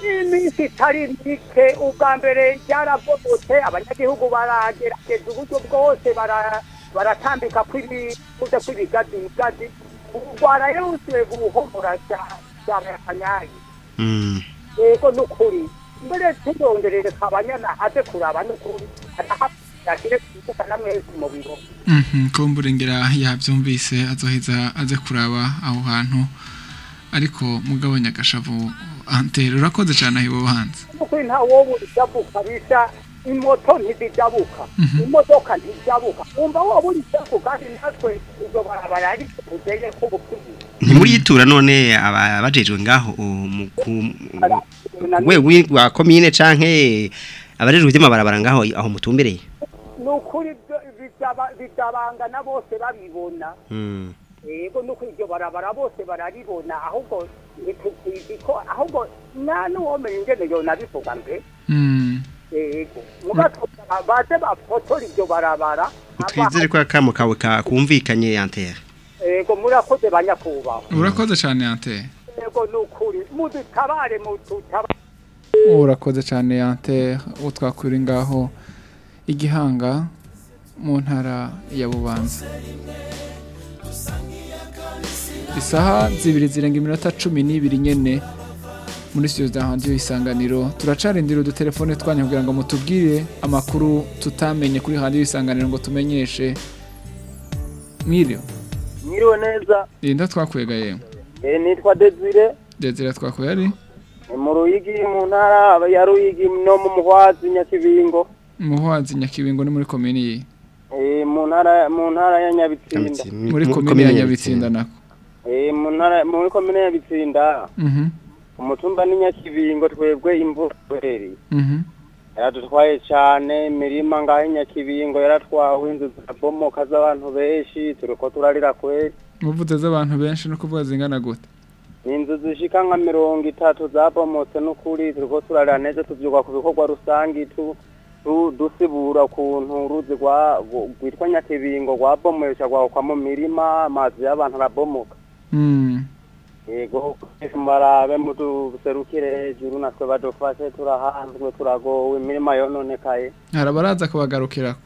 Iminsi itari mike ubwa mbere ryarabomotse abanyagihugu baragerageza uburyo bwose bara- baratambika kw'ibibuze kw'ibigazi bigazi ubu rwarayuzuye guhomora cyane akanyayi Mm. yego n'ukuri mbere tuyongerere kabanyana aze kuraba n'ukuri arahashyire kuvuga na mwese mu biro Mhm kumbure ngira yavyumvise azoheza aze kuraba aho hantu. Ariko mugabanya gashavu antere urakoze cyane aho iwo hanze n'ukuri nta wowe urijabuka bisa imoto ntizijabuka imodoka ntijabuka umva wowe urijabuka kandi natwe iryo barabara ari tugeye ko bukwiye ntimuriyitura none aba- abajejwe ngaho rwego wa komine canke abajejwe iby'amabarabara ngaho aho mutumbereye? Ni ukuri bidabangana bose babibona. Mm. yego nuko iryo barabara bose bararibona ahubwo ntituzi ko ahubwo nta n'uwomenya ingene yonabivuga mbe yego mugatoza baze bafotora iryo barabara ko akamo kawe kakumvikanye yantere yego murakoze banyakubahwa urakoze cyane yante yego ni ukuri mudutabare mudutabare urakoze cyane yante utwakura ngaho igihanga mu ntara ya bubanza isaha zibiri zirenga iminota cumi n'ibiri nyene. Muri studio za radio isanganiro turacarindira udutelefone twanyu kugira ngo mutubwire amakuru tutamenye kuri radio isanganiro ngo tumenyeshe. Mwiriwe? Mwiriwe neza. Linda twakwega yewe Eh, nitwa desire. Desire twakwega ari? Ni mu ruyigi mu ntara ya ruyigi no mu muhwazi nyakibingo. Muhwazi nyakibingo ni muri komini. Ye Eh, mu ntara mu ntara ya nyabitsinda. Muri komini ya nyabitsinda nako. Eh, muri komine ya bitsinda mhm. umutumba ni nyakibingo twebwe imvura duhereye mhm. Yaradutwaye cyane imirima ngaho nyakibingo yaratwawe inzu zirabomoka z'abantu benshi turiko turarira kweri muvuze z'abantu benshi no kuvuga zingana gute? Inzu zishika nka mirongo itatu zabomotse n'ukuri turiko turarira neza tuvyuka ku bikorwa tu- dusibura ukuntu uruzi rwitwa nyakibingo rwabomoye rwagwa mu mirima amazu y'abantu arabomoka. Yego marabe muduserukire hejuru natwe badufashe turahanzwe turagowe imirima yononekaye hari abaraza kubagarukirako.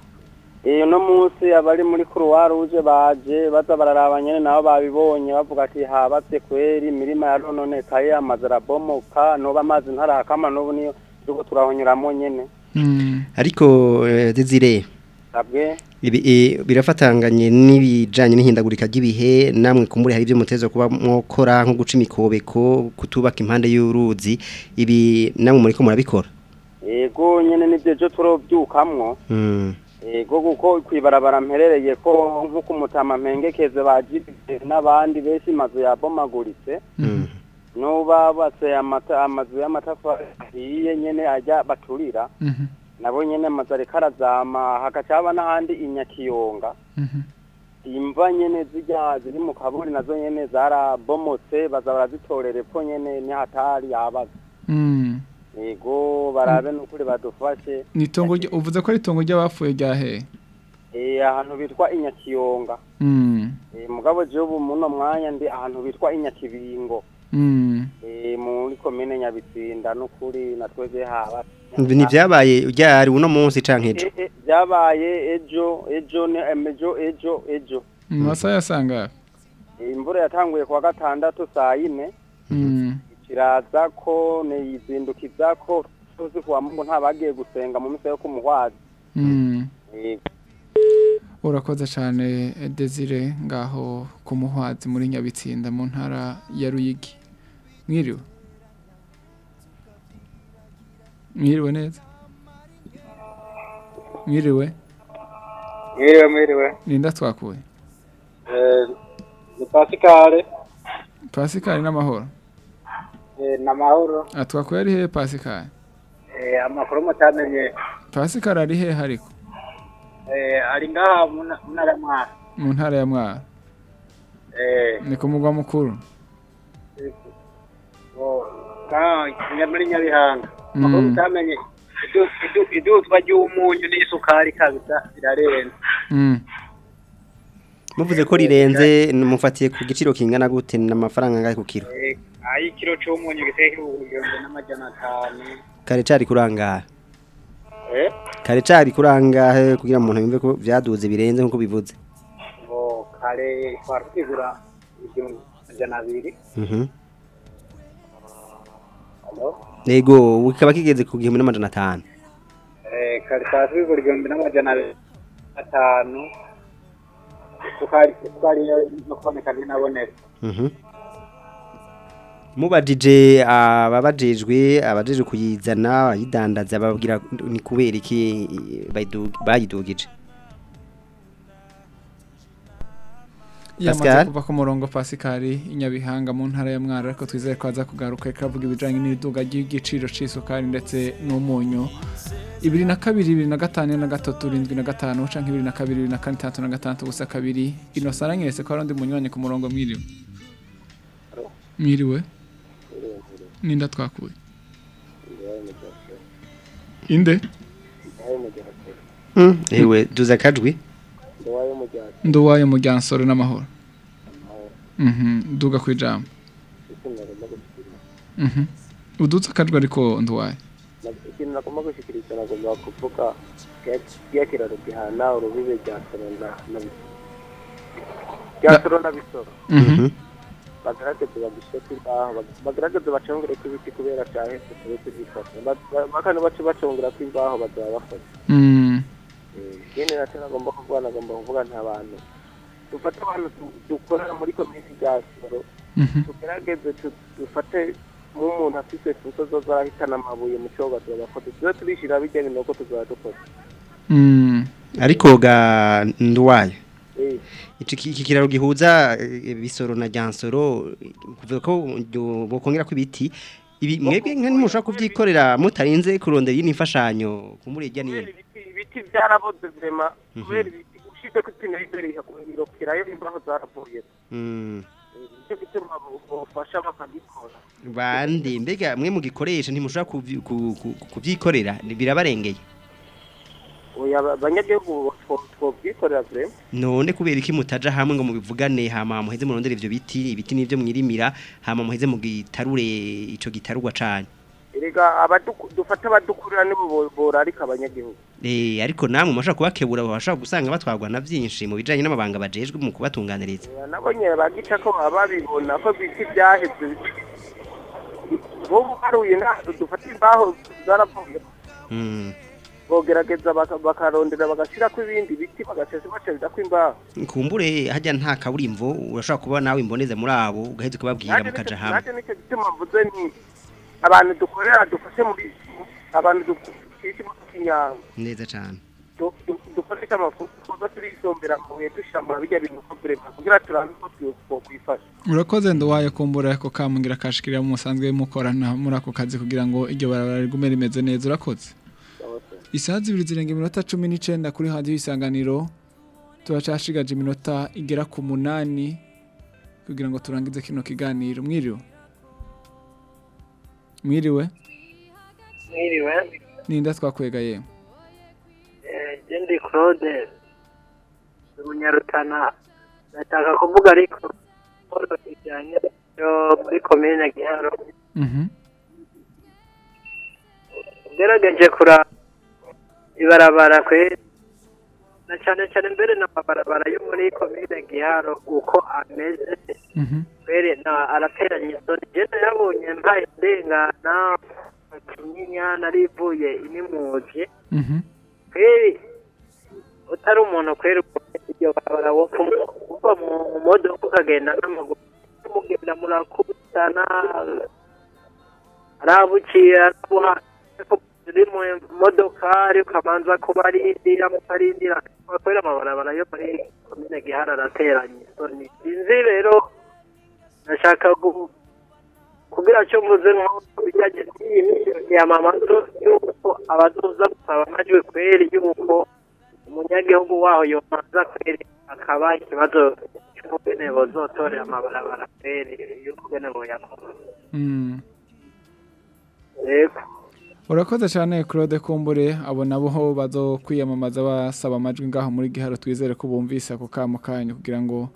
Iyo no munsi abari muri croix rouge baje baza bararaba nyene nabo babibonye bavuga ati habatse kweri imirima yarononekaye amazu arabomoka noba amazi ntarakama n'ubu niyo turiko turahonyuramo nyene. Ariko eh, Eh, birafatanganye n'ibijanye n'ihindagurika ry'ibihe. Namwe kumbure hari ibyo muteze kuba mwokora nko guca imikobeko kutubaka impande y'uruzi. Ibi namwe muriko murabikora? Yego nyene nivyo ejo turovyukamwo mm. yego kuko kwibarabara mperereye ko nk'uko umutama mpengekeze bagize n'abandi benshi mazu yabomaguritse. Mm. nubabatse amata amazu y'amatafari ahiye nyene ajya baturira. Nabo nyene amazu ariko arazama hagaca haba n'ahandi inyakiyonga imva nyene zijya ziri mu kaburi na zo nyene zarabomotse baza barazitorera epfo nyene nihatari yabaza Mm. yego barabe n'ukuri badufashe. Uvuze ko ari itongo ry'abapfuye rya he? Eh, ahantu bitwa inyakiyonga Mm. Eh, mugabo jewe ubu muno mwanya ndi ahantu bitwa inyakibingo muri komine nyabitsinda n'ukuri natweze haba. Ntibyabaye ryari uno munsi canke ejo? Eh, eh, byabaye ejo ejo ejo ejo ejo. Mu masaha yasanga? Imvura yatanguye kuwa gatandatu saa yine Mm. kiraza ko niyizindukiza ko tuzi kuwa mungu ntabagiye gusenga mu misa yo kumuhwazi Mm. Eh, urakoze cyane desire ngaho ku muhwazi muri nyabitsinda mu ntara ya ruyigi. Mwiriwe mwiriwe neza mwiriwe mwiriwe mwiriwe ninda twakuye Eh, ni pasikale pasikari n'amahoro Eh, ni amahoro Ah, twakuye ari hehe pasikari Eh, amakuru mutamenye pasikari ari hehe ariko Eh, ari ngaha mu ntara ya mwara mu ntara ya mwara Eh, ni ku mugwa mukuru muri nyabihanga. Mm. idu- idu- iduzwa ry'umunyu n'isukari kabisa birarenze Mm. muvuze ko rirenze mufatiye ku giciro kingana gute n'amafaranga angahe ku kilo Eh, ayi kiro c'umunyu giteye ibihumbi n'amajana atanu. Kare cari kurangaha. Eh, kare cari kurangahe kugira umuntu yumve ko vyaduze birenze nk'uko bivuze? Ngo kare twari tukigura igihumbi amajana abiri. Nego kikaba kigeze ku gihumbi n'amajana atanu. Twari tukigura igihumbi n'amajana atanu. Isukari isukari yo no kuboneka ntinaboneka. Mhm. mubajije ababajejwe abajejwe kuyizana ayidandaza bababwira ni kubera iki bayidu- bayidugije? Yamaze Pascal? Kuva ku murongo Pasikari inyabihanga mu ntara ya Mwaro ariko twizeye ko aza kugaruka ikavuga ibijanye n'iduga ry'igiciro c'isukari ndetse n'umunyu. Ibiri na kabiri ibiri na gatanu na gatatu irindwi na gatanu canke ibiri na kabiri ibiri na kane itandatu na gatandatu ubusa kabiri. Inosa aranyeretse ko hari undi munywanyi ku murongo mwiriwe? Mwiriwe? Ninda twakuye. Inde? Mm, ewe duza akajwi? Nduwaye mu ryansoro n'amahoro mhm duga ku ijambo udutse akajwi ariko nduwaye ikintu nagomba gushyikiriza nagomba kuvuga rya kiraro gihana urubibe rya soro na rya soro na bisoro Mhm. bagaragaze babishete imbaho bag- bagaragaze bacongere ko ibiti kubera cyahetse tube tubifashe bakane bace bacongera ko imbaho bazaba bafashe Nacyo nagomba kuvuga nagomba kuvuga nta bantu. Dufate abantu du- dukorera muri komini rya soro tugerageze tu- dufate nk'umuntu afite fuso zo zarahitana amabuye mu cyoga tugakoze tuze turishyira bijya bintu ko tuzaba dukoze Mm. ariko ga ndwaye Eh. iki kiraro gihuza eh, bisoro na ryansoro kuvuga ko bokongera ko ibiti ibi mwebwe nka ntimushobora kubyikorera mutarinze kurondera iyi imfashanyo kumurejya nini ibiti byaraboze vrema kubera ibiti ushize ko ipine y'idore irokerayo imbaho zaravuye Mm. ni cyo gituma bufasha bande mbega mwe mugikoresha ntimushobora kubyi- ku- ku- kubyikorera birabarengeye oya abanyagihugu none kubera iki mutaja hamwe ngo mubivugane hama muheze murondere ivyo biti ibiti nivyo mwirimira hama muheze mugitarure ico gitarugwa cane. Erega dufate abadukurira nibo bo- borarika abanyagihugu. Ariko namwe mushobora kubakebura bashobora gusanga batwarwa na vyinshi mu bijanye n'amabanga bajejwe mu kubatunganiriza. Oya, nabo nyene bagica ko baba babibona ko ibiti byaheze bobu haruye ntazo dufate imbaho zaravuye Mm. bogerageza baka- bakarondera bagashirako ibindi biti bagaceza bacerizako imbaho. Kumbure hajya nta kaburimbo urashobora kuba nawe imboneze muri abo ugaheza ukababwira mukaja hamwe. naje ni cyo gituma mvuze ni abantu dukorera dufashe muri abantu dukisha ikinyanga neza du- dukoresha amafuko twoza turisombera amabuye dushira mu bijya bintu ko brema kugira turambe ko twokwifasha urakoze nduwaye kumbura ako kamungira kashikira mu musanzwe mukorana muri ako kazi kugira ngo iryo barabara rigume rimeze neza. Urakoze. Isaha zibiri zirenga iminota cumi n'icenda kuri radiyo isanganiro. Turacashigaje iminota igera ku munani kugira ngo turangize kino kiganiro. Mwiriwe? Mwiriwe? Mwiriwe. Ninda twakwega yewe je ndi claude umunyarutana ndashaka kuvuga ariko polo kijyanye yo muri komine giharo. Mhm. ugerageje kura ibarabara kwe na cyane cyane mbere n'amabarabara yo muri komine giharo uko ameze. Kwere na arateranye isoni je yabonye mbaye ndengana. Kinyinya narivuye inimuje kweri utari umuntu kweri iryo barabara wo kuva mu modoka ukagenda n'amaguru. Mugenda murakubitana arabuha uri mu modokari ukamanza kubarindira mukarindira. Bakorera amabarabara yo muri komine gihara arateranye. Sinzi rero ndashaka gu- kugira cyo mvuze nko bijyanye n'iyi miyamamazo y'uko abazoza gusaba amajwi kweri y'uko umunyagihugu waho yomanza kweri akaba ikibazo cy'ukugene bozotorera amabarabara kweri y'ukugene boyakora Mm. yego urakoze cyane claude kumbure abo nabo ho bazo kwiyamamaza basaba amajwi ngaho muri giharo twizere ko bumvise ako kamo kanyu kugira ngo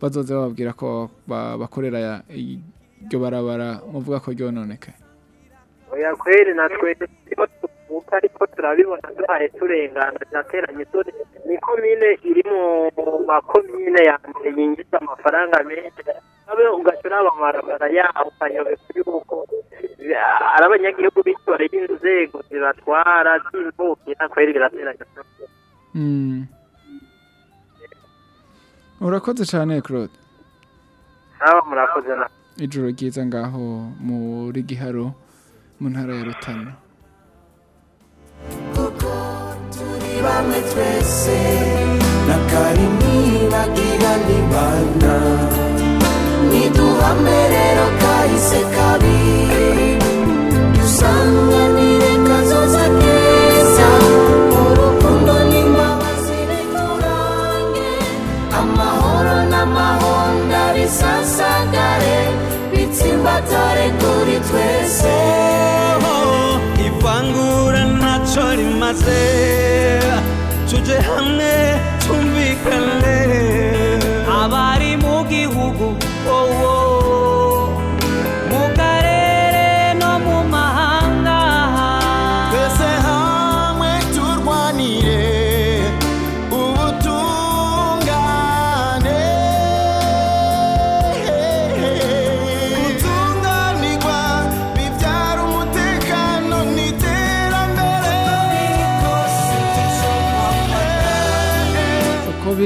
bazoze bababwira ko ba- bakorera ya- iryo barabara muvuga ko ryononekaye. Oya kweri natwe tuvuka ariko turabibona duhaye turengana birateranye isoni ni komine iri mu makomine ya mbere yinjiza amafaranga menshi abe ugaca uraba amabarabara yaho ukanyoberwa yuko ari abanyagihugu inzego zibatwara z'imvukira kweri birateranye isoni Mm. urakoze cyane claude. Nawe murakoze na ijoro ryiza ngaho muri giharo mu ntara ya rutana. Turi bamwe twese na karimi bagira ndi bana niduhame rero kahise kabi dusanganire bitsimbatare kuri twese. Ivangura ntacyo rimaze. Tujye hamwe twumvikane.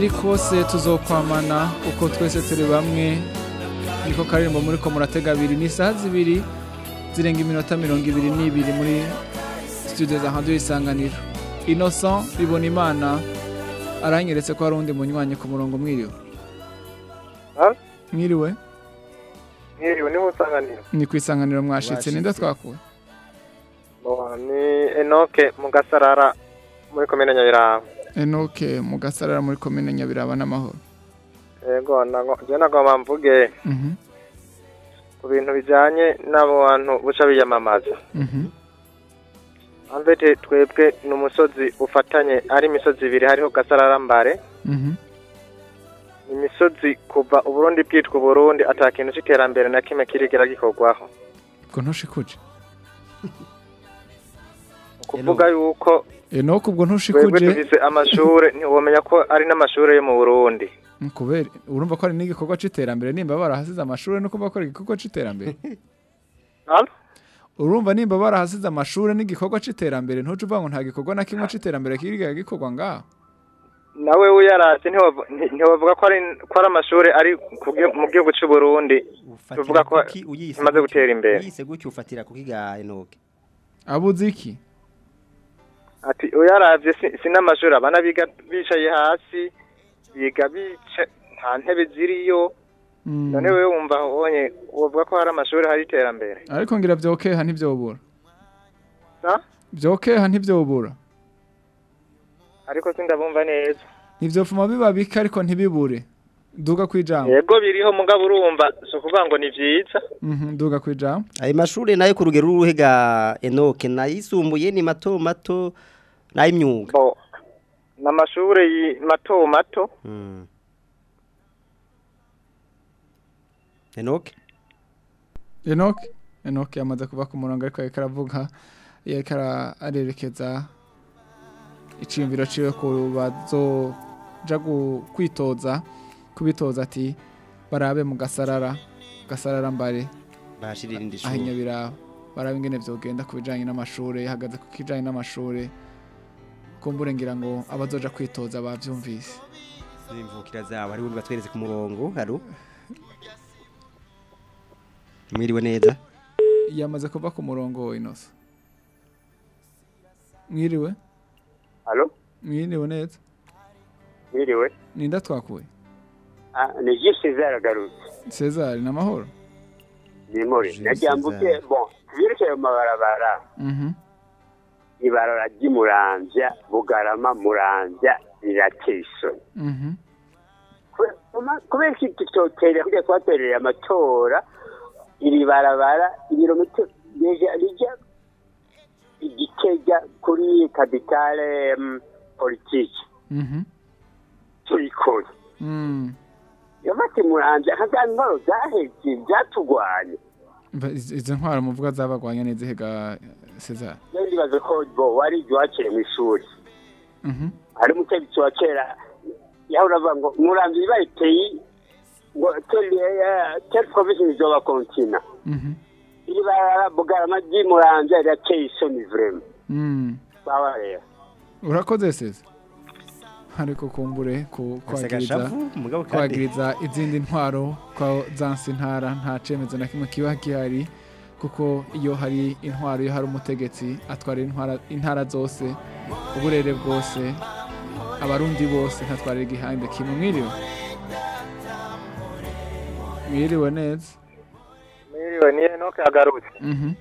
Uko biri kose tuzokwamana uko twese turi bamwe niko karirimbo muri ko muratega abiri ni isaha zibiri zirenga iminota mirongo ibiri n'ibiri muri studio za handi isanganiro. Innocent bibona imana aranyeretse ko hari undi munywanyi ku murongo mwiriwe. Mwiriwe? Mwiriwe ni ho usanganira ni ku isanganiro mwashitse ninde twakuwe? Ni enoke mu gasarara muri komine nyabiraba enoke mu gasarara muri komine nyabiraba n'amahoro yego je nagomba mvuge Mhm, ku bintu bijanye n'abo bantu buca biyamamaza mhm, amvete twebwe ni umusozi ufatanye ari imisozi ibiri hariho gasarara mbare mhm. imisozi kuva uburundi bwitwa uburundi ata kintu c'iterambere na kimwe kirigera gikorwaho ubwo ntushikuje kuvuga yuko enoke ubwo twebwe ntushikuje. Dufise amashure ntiwomenya ko ari n'amashure yo mu burundi. Mm, kubera urumva ko ari n'igikorwa c'iterambere nimba barahasize amashuri no kumva ko ari igikorwa c'iterambere. Urumva nimba barahasize amashuri n'igikorwa c'iterambere ntuce uvuga ngo nta gikorwa na kimwe c'iterambere kirigera gikorwa ngaho nawe nti- ntiwavuga ko ari ko ari ku mu gihugu c'u Burundi. Tuvuga ko imaze gutera imbere. Uyise gutyo ufatira kuki ga enoke abuze iki? Ati uyaravye si- si n'amashuri abana biga bicaye hasi biga bica nta ntebe ziriyo. Mm. none wewe wumva ubonye wovuga ko hari amashuri hari iterambere? Ariko ngira vyokeha ntivyobura. Vyokeha ntivyobura. Ariko sindabumva neza. Ntivyofuma biba bike ariko ntibibure. Duga kwijambo yego biriho mugabo urumva si ukuvuga ngo ni vyiza. Mhm, duga kwijambo ayo mashuri na yo ku rugero ruhe ga enoke nayisumbuye ni mato mato. N'ay'imyuga. N'amashure yi- mato mato. Mm. enoke Enoch Enoch yamaze kuva ku murongo ariko yariko aravuga yariko ara- arerekeza iciyumviro ciwe ku bazoja kwitoza kubitoza ati barabe mu gasarara gasarara mbare. Bahashirira indi aho shuri inyabiraba barabe ingene vyogenda ku bijanye n'amashure hagaze ku kijanye n'amashure. Kumbure ngira ngo abazoja kwitoza bavyumvise imvukira zabo ari bundi batweretse ku murongo haro mwiriwe neza yamaze kuva ku murongo inosa mwiriwe Halo? mwiriwe neza Mwiriwe. ninda twakuye Ah, ni Jules César agarutse. Cesar ni amahoro Ni muri. Nagira mvuge bon, yerekeye mu mabarabara. Ibarara ry'Imuramvya, Bugarama, Muramvya rirateye isoni. Mhm. Kube- kuma- Kubera iki tutotera kugira twatereye amatora iri barabara ibirometero rija igitega kuri kapitale mm, politiki Mhm. turikora Mm. yamati muramvya nka ntwaro zaheze byatugwanye Mva iz- izo ntwaro muvuga zabagwanya neza rero ndibaza ko bo wari ibyo wakire mu ishuri. Mhm. hari umutegetsi wa kera yahora avuga ngo muramvya ibaye peyi ngo tel province izoba kontina iri barabara bugarama ry'imuramvya rirateye isoni vrema. Mm. sawa rero. Urakoze Cesar. Ariko kumbure ku kwagiriza izindi ntwaro kwa zansi ntara nta cemezo na kimwe kiba gihari. Kuko iyo hari intwaro iyo hari umutegetsi atwara intara zose uburere bwose abarundi bose ntatwarira igihande kimwe. Mwiriwe? Mwiriwe neza? Mwiriwe ni enoke yagarutse Mhm.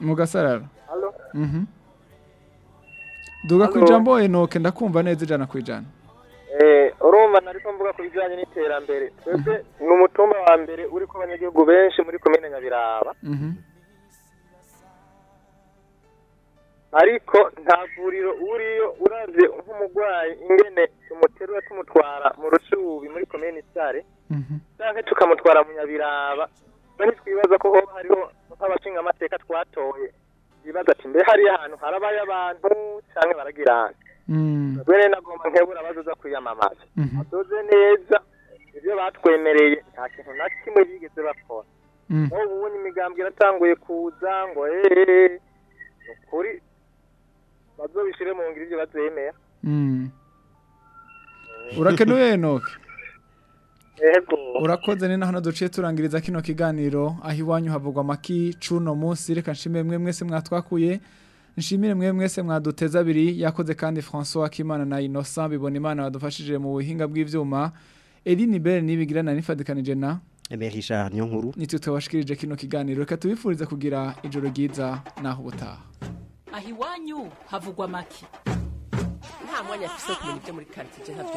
mu gasarara Halo? Mhm. duga ku ijambo enoke ndakumva neza ijana ku ijana. Urumva nariko mvuga ku bijanye n'iterambere. Twebwe ni umutumba wa mbere uriko abanyagihugu benshi muri komine nyabiraba. Mhm. ariko nta vuriro uriyo uravye nk'umurwayi ingene tumuterura tumutwara mu rushubi muri komine isare. Canke tukamutwara mu nyabiraba. None twibaza ko hoba hariho nk'abashinga amateka twatoye. Bibaza ati mbe hariyo ahantu harabaye abantu canke baragirana? Bene nagomba nkebura bazoza kwiyamamaza. Bazoze neza ivyo batwemereye nta kintu na kimwe bigeze bakora. Nk'ubu ubonye imigambwe iratanguye kuza ngo eee ni ukuri bazobishire mu ngiro ivyo bazemera Mm. urakenuye enoke urakoze ni naho duciye turangiriza kino kiganiro. Aho iwanyu havugwa amaki cuno munsi. Reka nshimire mwe mwese mwatwakuye. Nshimire mwe mwese mwaduteza abiri yakoze kandi François Akimana na Innocent bibona imana badufashije mu buhinga bw'ivyuma. Eline Bell nibigirana nifadikanije na Emery Richard niyo nkuru nitwe twabashikirije kino kiganiro. Reka tubifurize kugira ijoro ryiza naho ubutaha. Aho iwanyu havugwa make nta mwanya afise wo kumenya ibyo muri karitsiye ntabyo